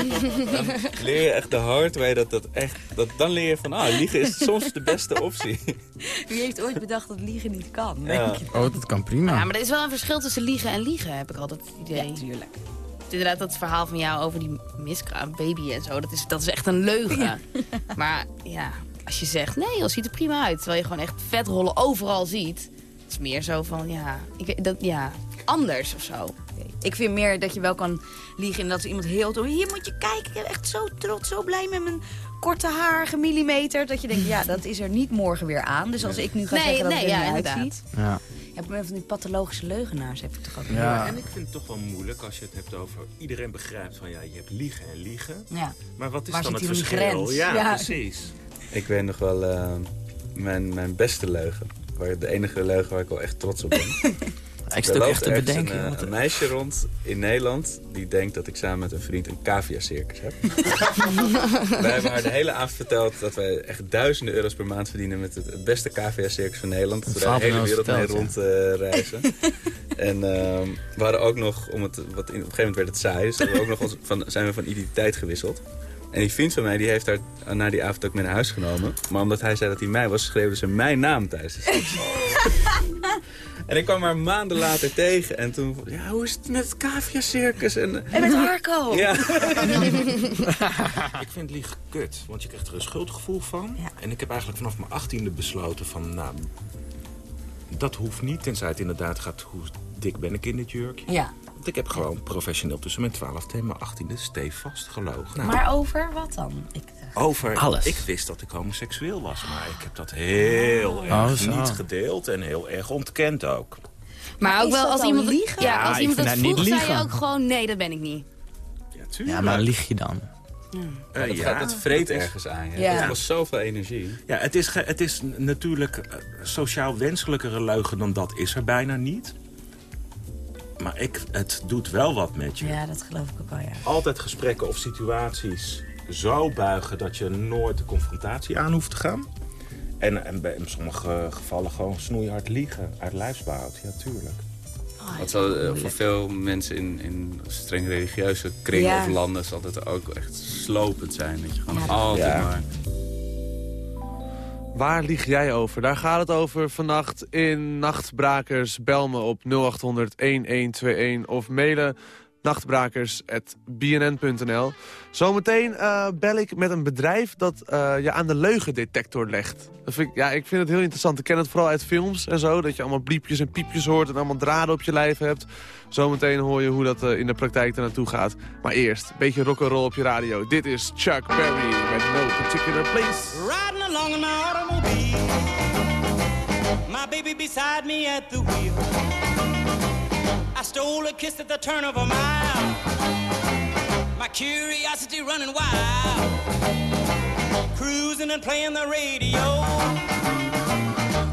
dan leer je echt de hard way dat dat echt... Dat, dan leer je van, ah, liegen is soms de beste optie. Wie heeft ooit bedacht dat liegen niet kan? Ja. denk je? Oh, dat kan prima. Ja, maar er is wel een verschil tussen liegen en liegen, heb ik altijd het idee. Ja, tuurlijk. Inderdaad, dat verhaal van jou over die miskraam, baby en zo, dat is, dat is echt een leugen. Maar ja, als je zegt, nee, dat ziet er prima uit. Terwijl je gewoon echt vetrollen overal ziet. Het is meer zo van, ja, ik, dat, ja anders of zo. Ik vind meer dat je wel kan liegen en dat iemand heel... tof- Hier moet je kijken, ik ben echt zo trots, zo blij met mijn korte haar, gemillimeterd. Dat je denkt, ja, dat is er niet morgen weer aan. Dus als ik nu ga Nee, zeggen dat nee, het er ja, niet inderdaad. uitziet... Ja. Ja, maar van die pathologische leugenaars heb ik toch ook Ja. En ik vind het toch wel moeilijk als je het hebt over... Iedereen begrijpt van ja, je hebt liegen en liegen. Ja. Maar wat is Waar dan het verschil? grens? Ja, Ja. precies. Ik weet nog wel eh, mijn, mijn beste leugen. Waar, de enige leugen waar ik wel echt trots op ben. Ik loopt echt te bedenken. Een, eh, wat- een meisje rond in Nederland die denkt dat ik samen met een vriend een cavia-circus heb. wij hebben haar de hele avond verteld dat wij echt duizenden euro's per maand verdienen met het, het beste cavia-circus van Nederland. Dat we de hele wereld mee verteld, rond eh, reizen. en ehm, we hadden ook nog, om het, wat, in, op een gegeven moment werd het saai, dus hebben we ook nog ons- van, zijn we van identiteit gewisseld. En die vriend van mij die heeft haar na die avond ook mee naar huis genomen. Maar omdat hij zei dat hij mij was, schreven ze mijn naam tijdens de seks. En ik kwam haar maanden later tegen. En toen, ja, hoe is het met het cavia-circus? En, En met Harco. Ja. ik vind liegen kut, want je krijgt er een schuldgevoel van. En ik heb eigenlijk vanaf mijn achttiende besloten van, nou, dat hoeft niet. Tenzij het inderdaad gaat, hoe dik ben ik in dit jurkje. Ja. Want ik heb gewoon professioneel tussen mijn twaalfde en mijn achttiende stevast gelogen. Nou, Maar over wat dan? Ik, over Alles. Ik wist dat ik homoseksueel was, maar ik heb dat heel Oh, erg zo. niet gedeeld en heel erg ontkend ook. Maar, ook is wel dat als dan iemand, liegen? Ja, Ja, als iemand dat vroeg, zei je ook gewoon, nee, dat ben ik niet. Ja, tuurlijk. Ja, maar lieg je dan? Dat, ja, gaat, dat vreet dat is- ergens aan je. Ja. Dat kost zoveel energie. Ja, het is, het is natuurlijk eh, sociaal wenselijkere leugen dan dat is er bijna niet. Maar ik, het doet wel wat met je. Ja, dat geloof ik ook wel, ja. Altijd gesprekken of situaties zo buigen dat je nooit de confrontatie aan hoeft te gaan. En, en bij, in sommige gevallen gewoon snoeihard liegen uit lijfsbehoud. Ja, tuurlijk. Wat zal, eh, voor veel mensen in, in streng religieuze kringen Ja. of landen zal dat ook echt slopend zijn. Dat je gewoon Ja, altijd Ja. maar... Waar lieg jij over? Daar gaat het over vannacht in Nachtbrakers. Bel me op 0800-1121 of mailen nachtbrakers.bnn.nl. Zometeen eh, bel ik met een bedrijf dat eh, je aan de leugendetector legt. Dat vind ik, ja, ik vind het heel interessant. Ik ken het vooral uit films en zo. Dat je allemaal bliepjes en piepjes hoort en allemaal draden op je lijf hebt. Zometeen hoor je hoe dat eh, in de praktijk er naartoe gaat. Maar eerst, een beetje rock'n'roll op je radio. Dit is Chuck Berry met No Particular Place. Riding along in my automobile. My baby beside me at the wheel. I stole a kiss at the turn of a mile. My curiosity running wild. Cruising and playing the radio.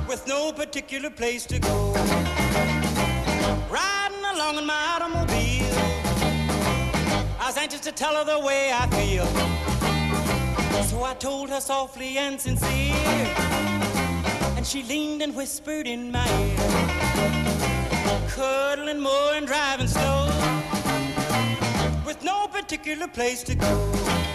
With no particular place to go. Riding along in my automobile. I was anxious to tell her the way I feel. So I told her softly and sincere. And she leaned and whispered in my ear. Cuddling more and driving slow. With no particular place to go.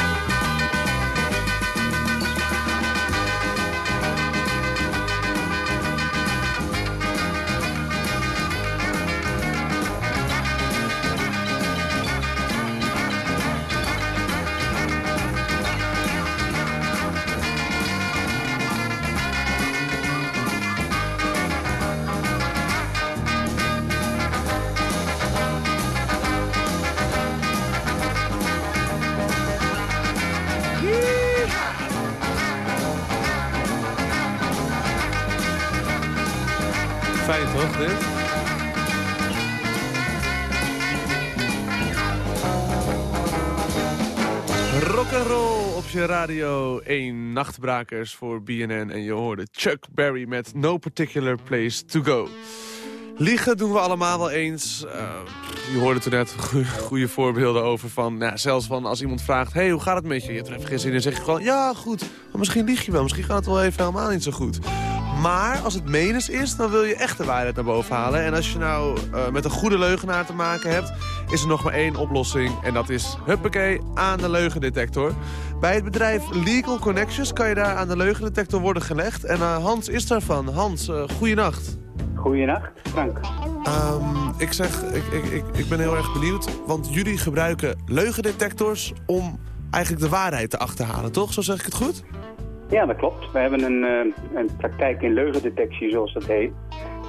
Dit? Rock and roll op je radio 1 nachtbrakers voor BNN en je hoorde Chuck Berry met No Particular Place to Go. Liegen doen we allemaal wel eens. Eh, je hoorde toen net goede voorbeelden over van... Nou, zelfs van als iemand vraagt, hey, hoe gaat het met je? Je hebt even geen zin in, zeg je gewoon, ja, goed. Maar misschien lieg je wel, misschien gaat het wel even helemaal niet zo goed. Maar als het menens is, dan wil je echt de waarheid naar boven halen. En als je nou eh, met een goede leugenaar te maken hebt... is er nog maar één oplossing. En dat is, huppakee, aan de leugendetector. Bij het bedrijf Legal Connections kan je daar aan de leugendetector worden gelegd. En eh, Hans is daarvan. Hans, uh, goeienacht. Goeienacht, Frank. Um, ik zeg, ik, ik, ik, ik ben heel erg benieuwd. Want jullie gebruiken leugendetectors om eigenlijk de waarheid te achterhalen, toch? Zo zeg ik het goed? Ja, dat klopt. We hebben een, uh, een praktijk in leugendetectie, zoals dat heet.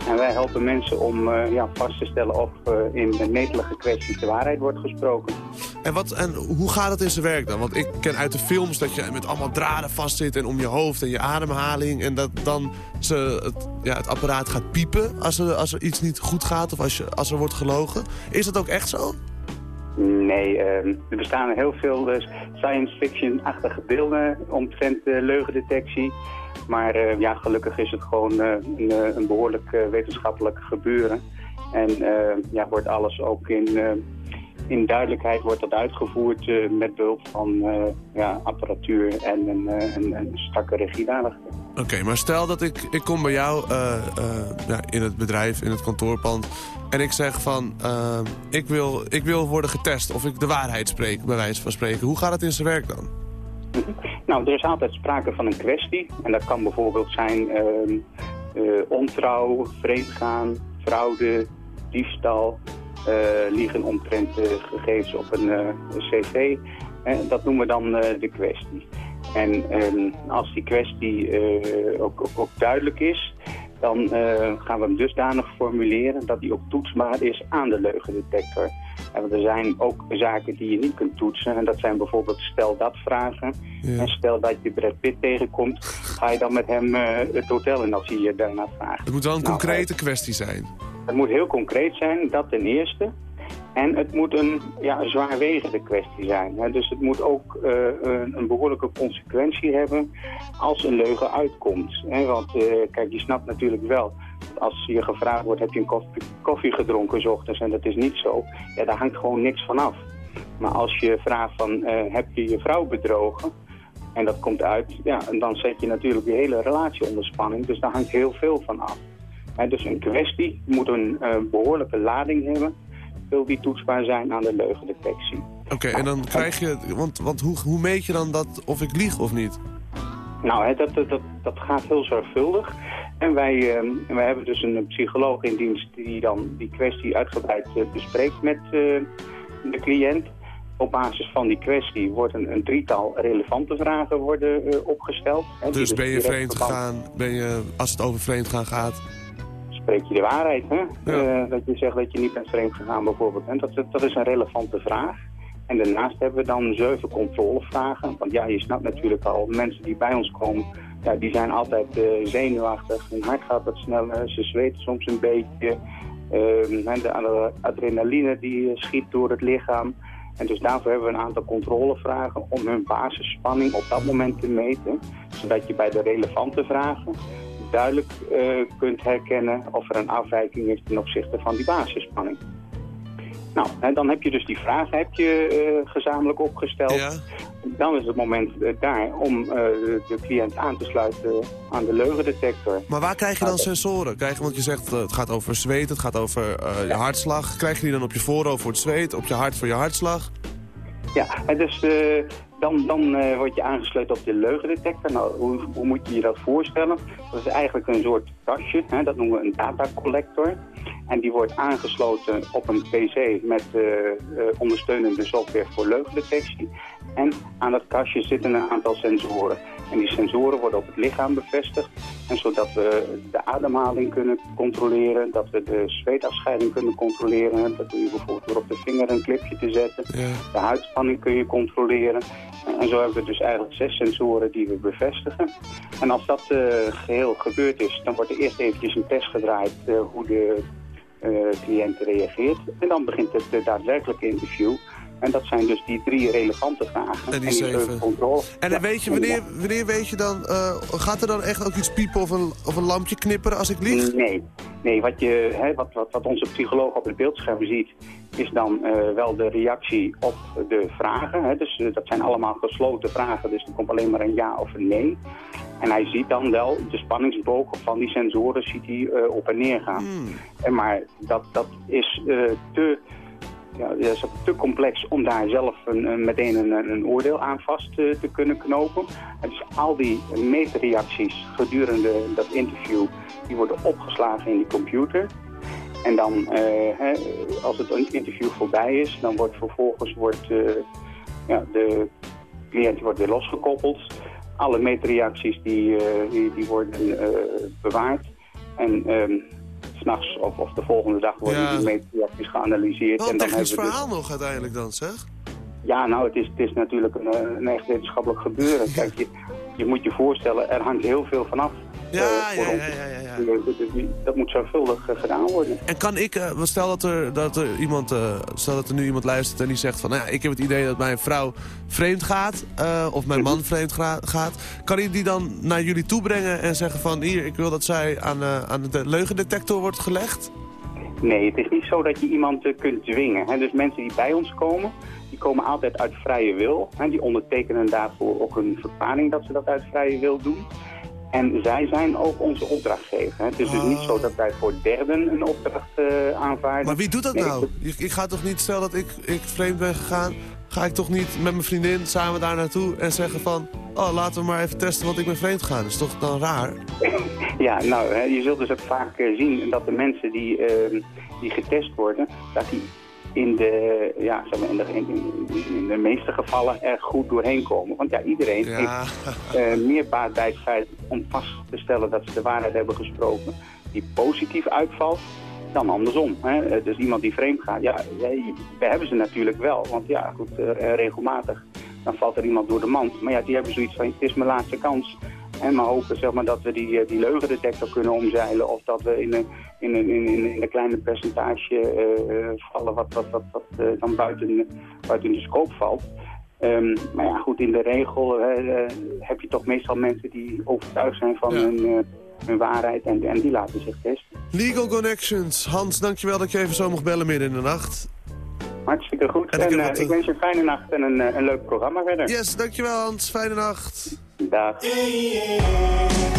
En wij helpen mensen om uh, ja, vast te stellen of uh, in een netelige kwestie de waarheid wordt gesproken. En, wat, en hoe gaat het in zijn werk dan? Want ik ken uit de films dat je met allemaal draden vastzit en om je hoofd en je ademhaling. En dat dan ze het, ja, het apparaat gaat piepen als er, als er iets niet goed gaat of als, je, als er wordt gelogen. Is dat ook echt zo? Nee, uh, er bestaan heel veel uh, science fiction-achtige beelden omtrent leugendetectie. Maar uh, ja, gelukkig is het gewoon een, een, behoorlijk wetenschappelijk gebeuren. En ja, wordt alles ook in, in duidelijkheid wordt dat uitgevoerd met behulp van ja, apparatuur en een, een, een strakke. Oké, maar stel dat ik, ik kom bij jou ja, in het bedrijf, in het kantoorpand... En ik zeg van, uh, ik, wil, ik wil worden getest of ik de waarheid spreek, bij wijze van spreken. Hoe gaat het in zijn werk dan? Nou, er is altijd sprake van een kwestie. En dat kan bijvoorbeeld zijn uh, ontrouw, vreemdgaan, fraude, diefstal, liegen omtrent gegevens op een cv. Dat noemen we dan de kwestie. En ehm, als die kwestie ook, ook, ook duidelijk is, dan uh, gaan we hem dusdanig formuleren dat hij ook toetsbaar is aan de leugendetector. En er zijn ook zaken die je niet kunt toetsen. En dat zijn bijvoorbeeld stel dat vragen. Ja. En stel dat je Brad Pitt tegenkomt, ga je dan met hem uh, het hotel in als hij je daarna vraagt. Het moet wel een nou, concrete kwestie zijn. Het moet heel concreet zijn, dat ten eerste. En het moet een ja, zwaarwegende kwestie zijn. Hè. Dus het moet ook uh, een behoorlijke consequentie hebben als een leugen uitkomt. Hè. Want uh, kijk, je snapt natuurlijk wel, als je gevraagd wordt, heb je een koffie, gedronken s ochtends en dat is niet zo. Ja, daar hangt gewoon niks van af. Maar als je vraagt van, uh, heb je je vrouw bedrogen? En dat komt uit, ja, en dan zet je natuurlijk je hele relatie onder spanning. Dus daar hangt heel veel van af. Dus een kwestie moet een behoorlijke lading hebben wil die toetsbaar zijn aan de leugendetectie. Oké, okay, en dan krijg je... Want, want hoe, hoe meet je dan dat of ik lieg of niet? Nou, dat, dat, dat gaat heel zorgvuldig. En wij, uh, wij hebben dus een psycholoog in dienst die dan die kwestie uitgebreid uh, bespreekt met uh, de cliënt. Op basis van die kwestie wordt een, een drietal relevante vragen worden opgesteld. Hè, dus, dus ben je vreemd gegaan, ben je, als het over vreemd gaan gaat, spreek je de waarheid. Hè? Ja. Uh, dat je zegt dat je niet bent vreemd gegaan bijvoorbeeld. En dat, dat is een relevante vraag. En daarnaast hebben we dan zeven controlevragen. Want ja, je snapt natuurlijk al, mensen die bij ons komen, ja, die zijn altijd uh, zenuwachtig. Hun hart gaat wat sneller, ze zweten soms een beetje. Uh, de adrenaline die schiet door het lichaam. En dus daarvoor hebben we een aantal controlevragen om hun basisspanning op dat moment te meten. Zodat je bij de relevante vragen duidelijk uh, kunt herkennen of er een afwijking is ten opzichte van die basisspanning. Nou, en dan heb je dus die vragen heb je, uh, gezamenlijk opgesteld. Ja. dan is het moment eh, daar om eh, de, cliënt aan te sluiten aan de leugendetector. Maar waar krijg je dan sensoren? Krijg je, want je zegt eh, het gaat over zweet, het gaat over eh, je hartslag. Krijg je die dan op je voorhoofd voor het zweet, op je hart voor je hartslag? Ja, dus eh, dan, dan eh, word je aangesloten op de leugendetector. Nou, hoe, hoe moet je je dat voorstellen? Dat is eigenlijk een soort kastje, hè, dat noemen we een datacollector. En die wordt aangesloten op een pc met eh, eh, ondersteunende software voor leugendetectie. En aan dat kastje zitten een aantal sensoren. En die sensoren worden op het lichaam bevestigd. En zodat we de ademhaling kunnen controleren, dat we de zweetafscheiding kunnen controleren. Dat doe je bijvoorbeeld door op de vinger een clipje te zetten. De huidspanning kun je controleren. En zo hebben we dus eigenlijk zes sensoren die we bevestigen. En als dat eh, geheel gebeurd is, dan wordt er eerst eventjes een test gedraaid eh, hoe de eh, cliënt reageert. En dan begint het daadwerkelijke interview. En dat zijn dus die drie relevante vragen. En die zeven zeven. controle. En dan weet je, wanneer, wanneer weet je dan, eh, gaat er dan echt ook iets piepen of een, of een lampje knipperen als ik lieg? Nee, nee wat, je, hè, wat, wat, wat onze psycholoog op het beeldscherm ziet, is dan eh, wel de reactie op de vragen. Hè. Dus eh, dat zijn allemaal gesloten vragen, dus er komt alleen maar een ja of een nee. En hij ziet dan wel de spanningsbogen van die sensoren ziet hij, op en neer gaan. En maar dat, dat is te ja, dat is te complex om daar zelf een, een- meteen een, een oordeel aan vast eh, te kunnen knopen. En dus al die meetreacties gedurende dat interview, die worden opgeslagen in die computer. En dan, eh, hè, als het interview voorbij is, dan wordt vervolgens wordt, eh, ja, de cliënt wordt weer losgekoppeld. Alle meetreacties die, die, die worden bewaard. En ehm, s'nachts of, of de volgende dag worden Ja. die meetreacties geanalyseerd. Wel een en dan technisch hebben we dus- verhaal nog uiteindelijk dan, zeg? ja, nou, het is, het is natuurlijk een, eh, een echt wetenschappelijk gebeuren. Kijk, je, je moet je voorstellen, er hangt heel veel vanaf. Ja, eh, ja, ja, ja, ja, ja. Eh, dat- moet zorgvuldig eh, gedaan worden. En kan ik, stel dat er, dat er iemand, stel dat er nu iemand luistert en die zegt van, nou ja, ik heb het idee dat mijn vrouw vreemd gaat, of mijn man vreemd gra- gaat. Kan ik die dan naar jullie toe brengen en zeggen van, hier, ik wil dat zij aan, aan de leugendetector wordt gelegd? Nee, het is niet zo dat je iemand kunt dwingen. Hè. Dus mensen die bij ons komen, die komen altijd uit vrije wil. Hè. Die ondertekenen daarvoor ook een verklaring dat ze dat uit vrije wil doen. En zij zijn ook onze opdrachtgever. Het is dus niet zo dat wij voor derden een opdracht eh, aanvaarden. Maar wie doet dat Nee, nou? Ik, ik ga toch niet, stel dat ik, ik vreemd ben gegaan, ga ik toch niet met mijn vriendin samen daar naartoe en zeggen van, oh, laten we maar even testen, want ik ben vreemd gegaan. Dat is toch dan raar? Ja, nou, hè, je zult dus ook vaak eh, zien dat de mensen die, eh, die getest worden, dat die in de, ja, zeg maar, in, de, in, de meeste gevallen er goed doorheen komen. Want ja, iedereen Ja. heeft eh, meer baat bij het feit om vast te stellen dat ze de waarheid hebben gesproken, die positief uitvalt, dan andersom. Hè. Eh, Dus iemand die vreemd gaat, ja, we hebben ze natuurlijk wel. Want ja, goed, eh, regelmatig, dan valt er iemand door de mand. Maar ja, die hebben zoiets van, het is mijn laatste kans. En maar hopen zeg maar, dat we die, eh, die leugendetector kunnen omzeilen. Of dat we in een, in een, in een, in een kleine percentage eh, eh, vallen wat, wat, wat, wat dan buiten, buiten de scope valt. Ehm, maar ja, goed, in de regel heb je toch meestal mensen die overtuigd zijn van hun, eh, hun waarheid. En, en die laten zich testen. Legal Connections. Hans, dankjewel dat je even zo mocht bellen midden in de nacht. Hartstikke goed. En En, ik ik wens je een fijne nacht en een, een leuk programma verder. Yes, dankjewel Hans. Fijne nacht. Dag.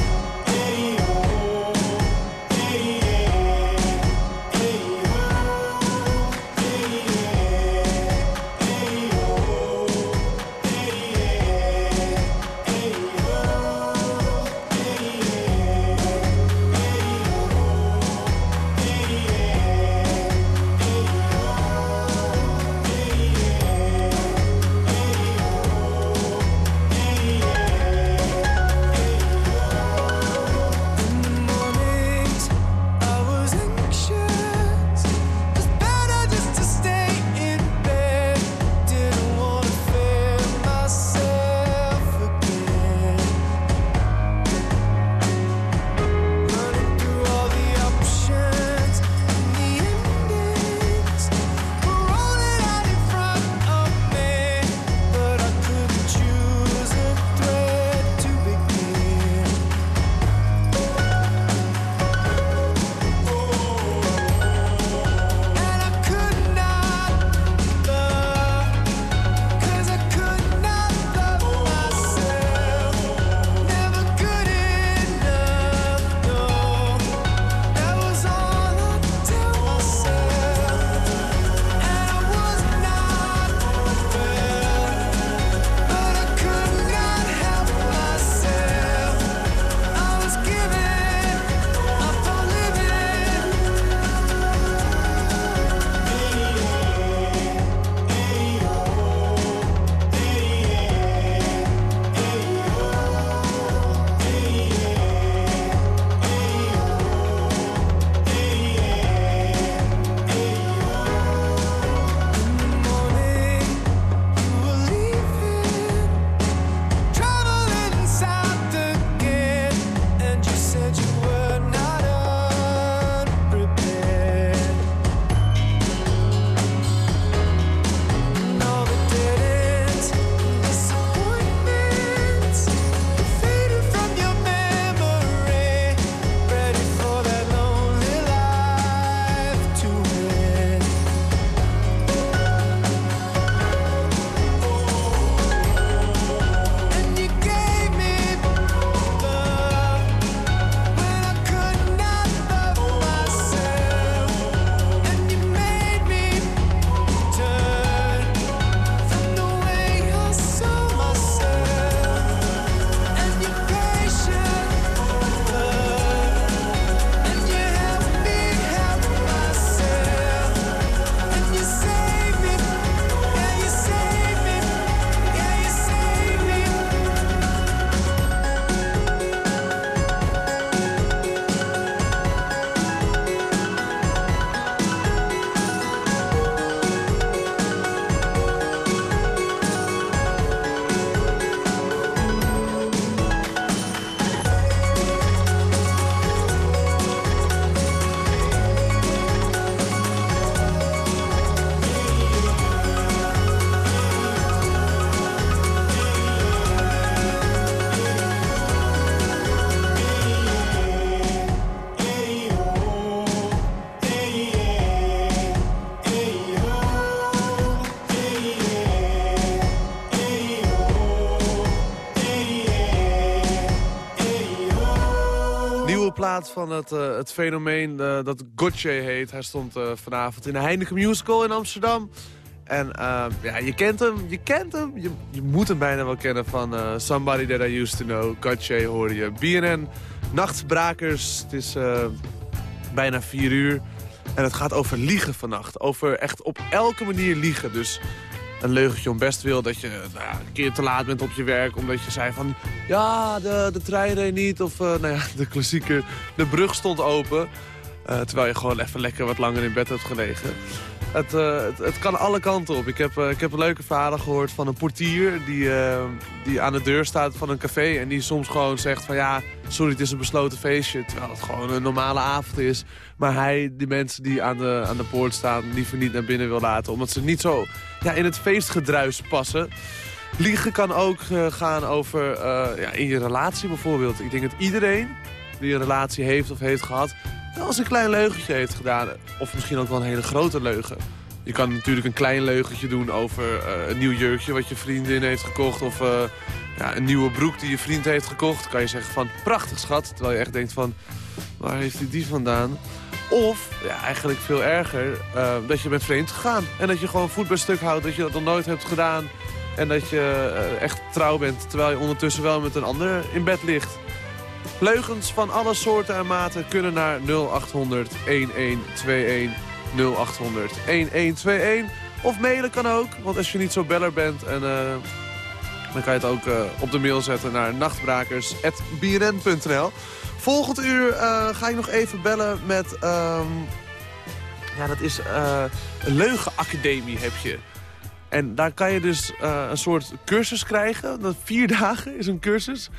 Van het, eh, het fenomeen eh, dat Gotye heet. Hij stond eh, vanavond in de Heineken Musical in Amsterdam. En ja, je kent hem, je kent hem. Je, je moet hem bijna wel kennen van Somebody That I Used To Know. Gotye hoorde je. BNN, Nachtbrakers. Het is bijna vier uur. En het gaat over liegen vannacht. Over echt op elke manier liegen. Dus een leugentje om best wil dat je nou een keer te laat bent op je werk... omdat je zei van, ja, de, de trein reed niet. Of uh, nou ja, de klassieke, de brug stond open. Uh, terwijl je gewoon even lekker wat langer in bed hebt gelegen. Het, uh, het, het, kan alle kanten op. Ik heb, ik heb leuke verhalen gehoord van een portier... Die, die aan de deur staat van een café... en die soms gewoon zegt van ja, sorry, het is een besloten feestje. Terwijl het gewoon een normale avond is. Maar hij, die mensen die aan de, aan de poort staan, liever niet naar binnen wil laten. Omdat ze niet zo ja, in het feestgedruis passen. Liegen kan ook gaan over ja, in je relatie bijvoorbeeld. Ik denk dat iedereen die een relatie heeft of heeft gehad... wel eens een klein leugentje heeft gedaan. Of misschien ook wel een hele grote leugen. Je kan natuurlijk een klein leugentje doen over uh, een nieuw jurkje... wat je vriendin heeft gekocht of ja, een nieuwe broek die je vriend heeft gekocht. kan je zeggen van prachtig schat. Terwijl je echt denkt van waar heeft hij die vandaan? Of, ja, eigenlijk veel erger, uh, dat je bent vreemd gegaan. En dat je gewoon voet bij stuk houdt, dat je dat nog nooit hebt gedaan. En dat je echt trouw bent, terwijl je ondertussen wel met een ander in bed ligt. Leugens van alle soorten en maten kunnen naar 0800 1121 0800 1121. Of mailen kan ook, want als je niet zo beller bent... En, uh, dan kan je het ook op de mail zetten naar nachtbrakers.bnn.nl. Volgend uur uh, ga ik nog even bellen met... Um, ja, dat is een leugenacademie heb je. En daar kan je dus een soort cursus krijgen. Dat vier dagen is een cursus.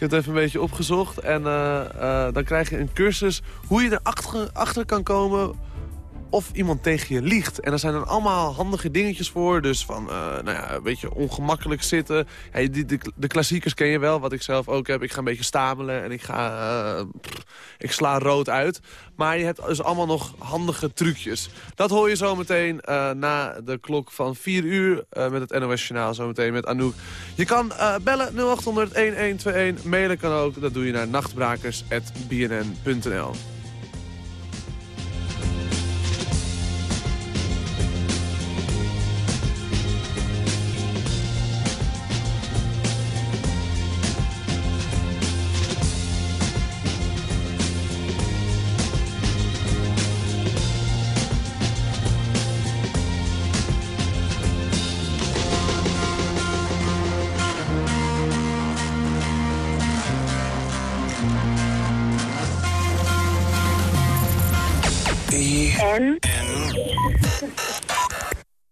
Ik heb het even een beetje opgezocht. En dan krijg je een cursus hoe je erachter achter kan komen of iemand tegen je liegt. En er zijn dan allemaal handige dingetjes voor. Dus van, uh, nou ja, een beetje ongemakkelijk zitten. Ja, de, klassiekers ken je wel, wat ik zelf ook heb. Ik ga een beetje stamelen en ik, ga, pff, ik sla rood uit. Maar je hebt dus allemaal nog handige trucjes. Dat hoor je zometeen uh, na de klok van 4 uur met het NOS Journaal. Zometeen met Anouk. Je kan bellen 0800-1121. Mailen kan ook. Dat doe je naar nachtbrakers.bnn.nl.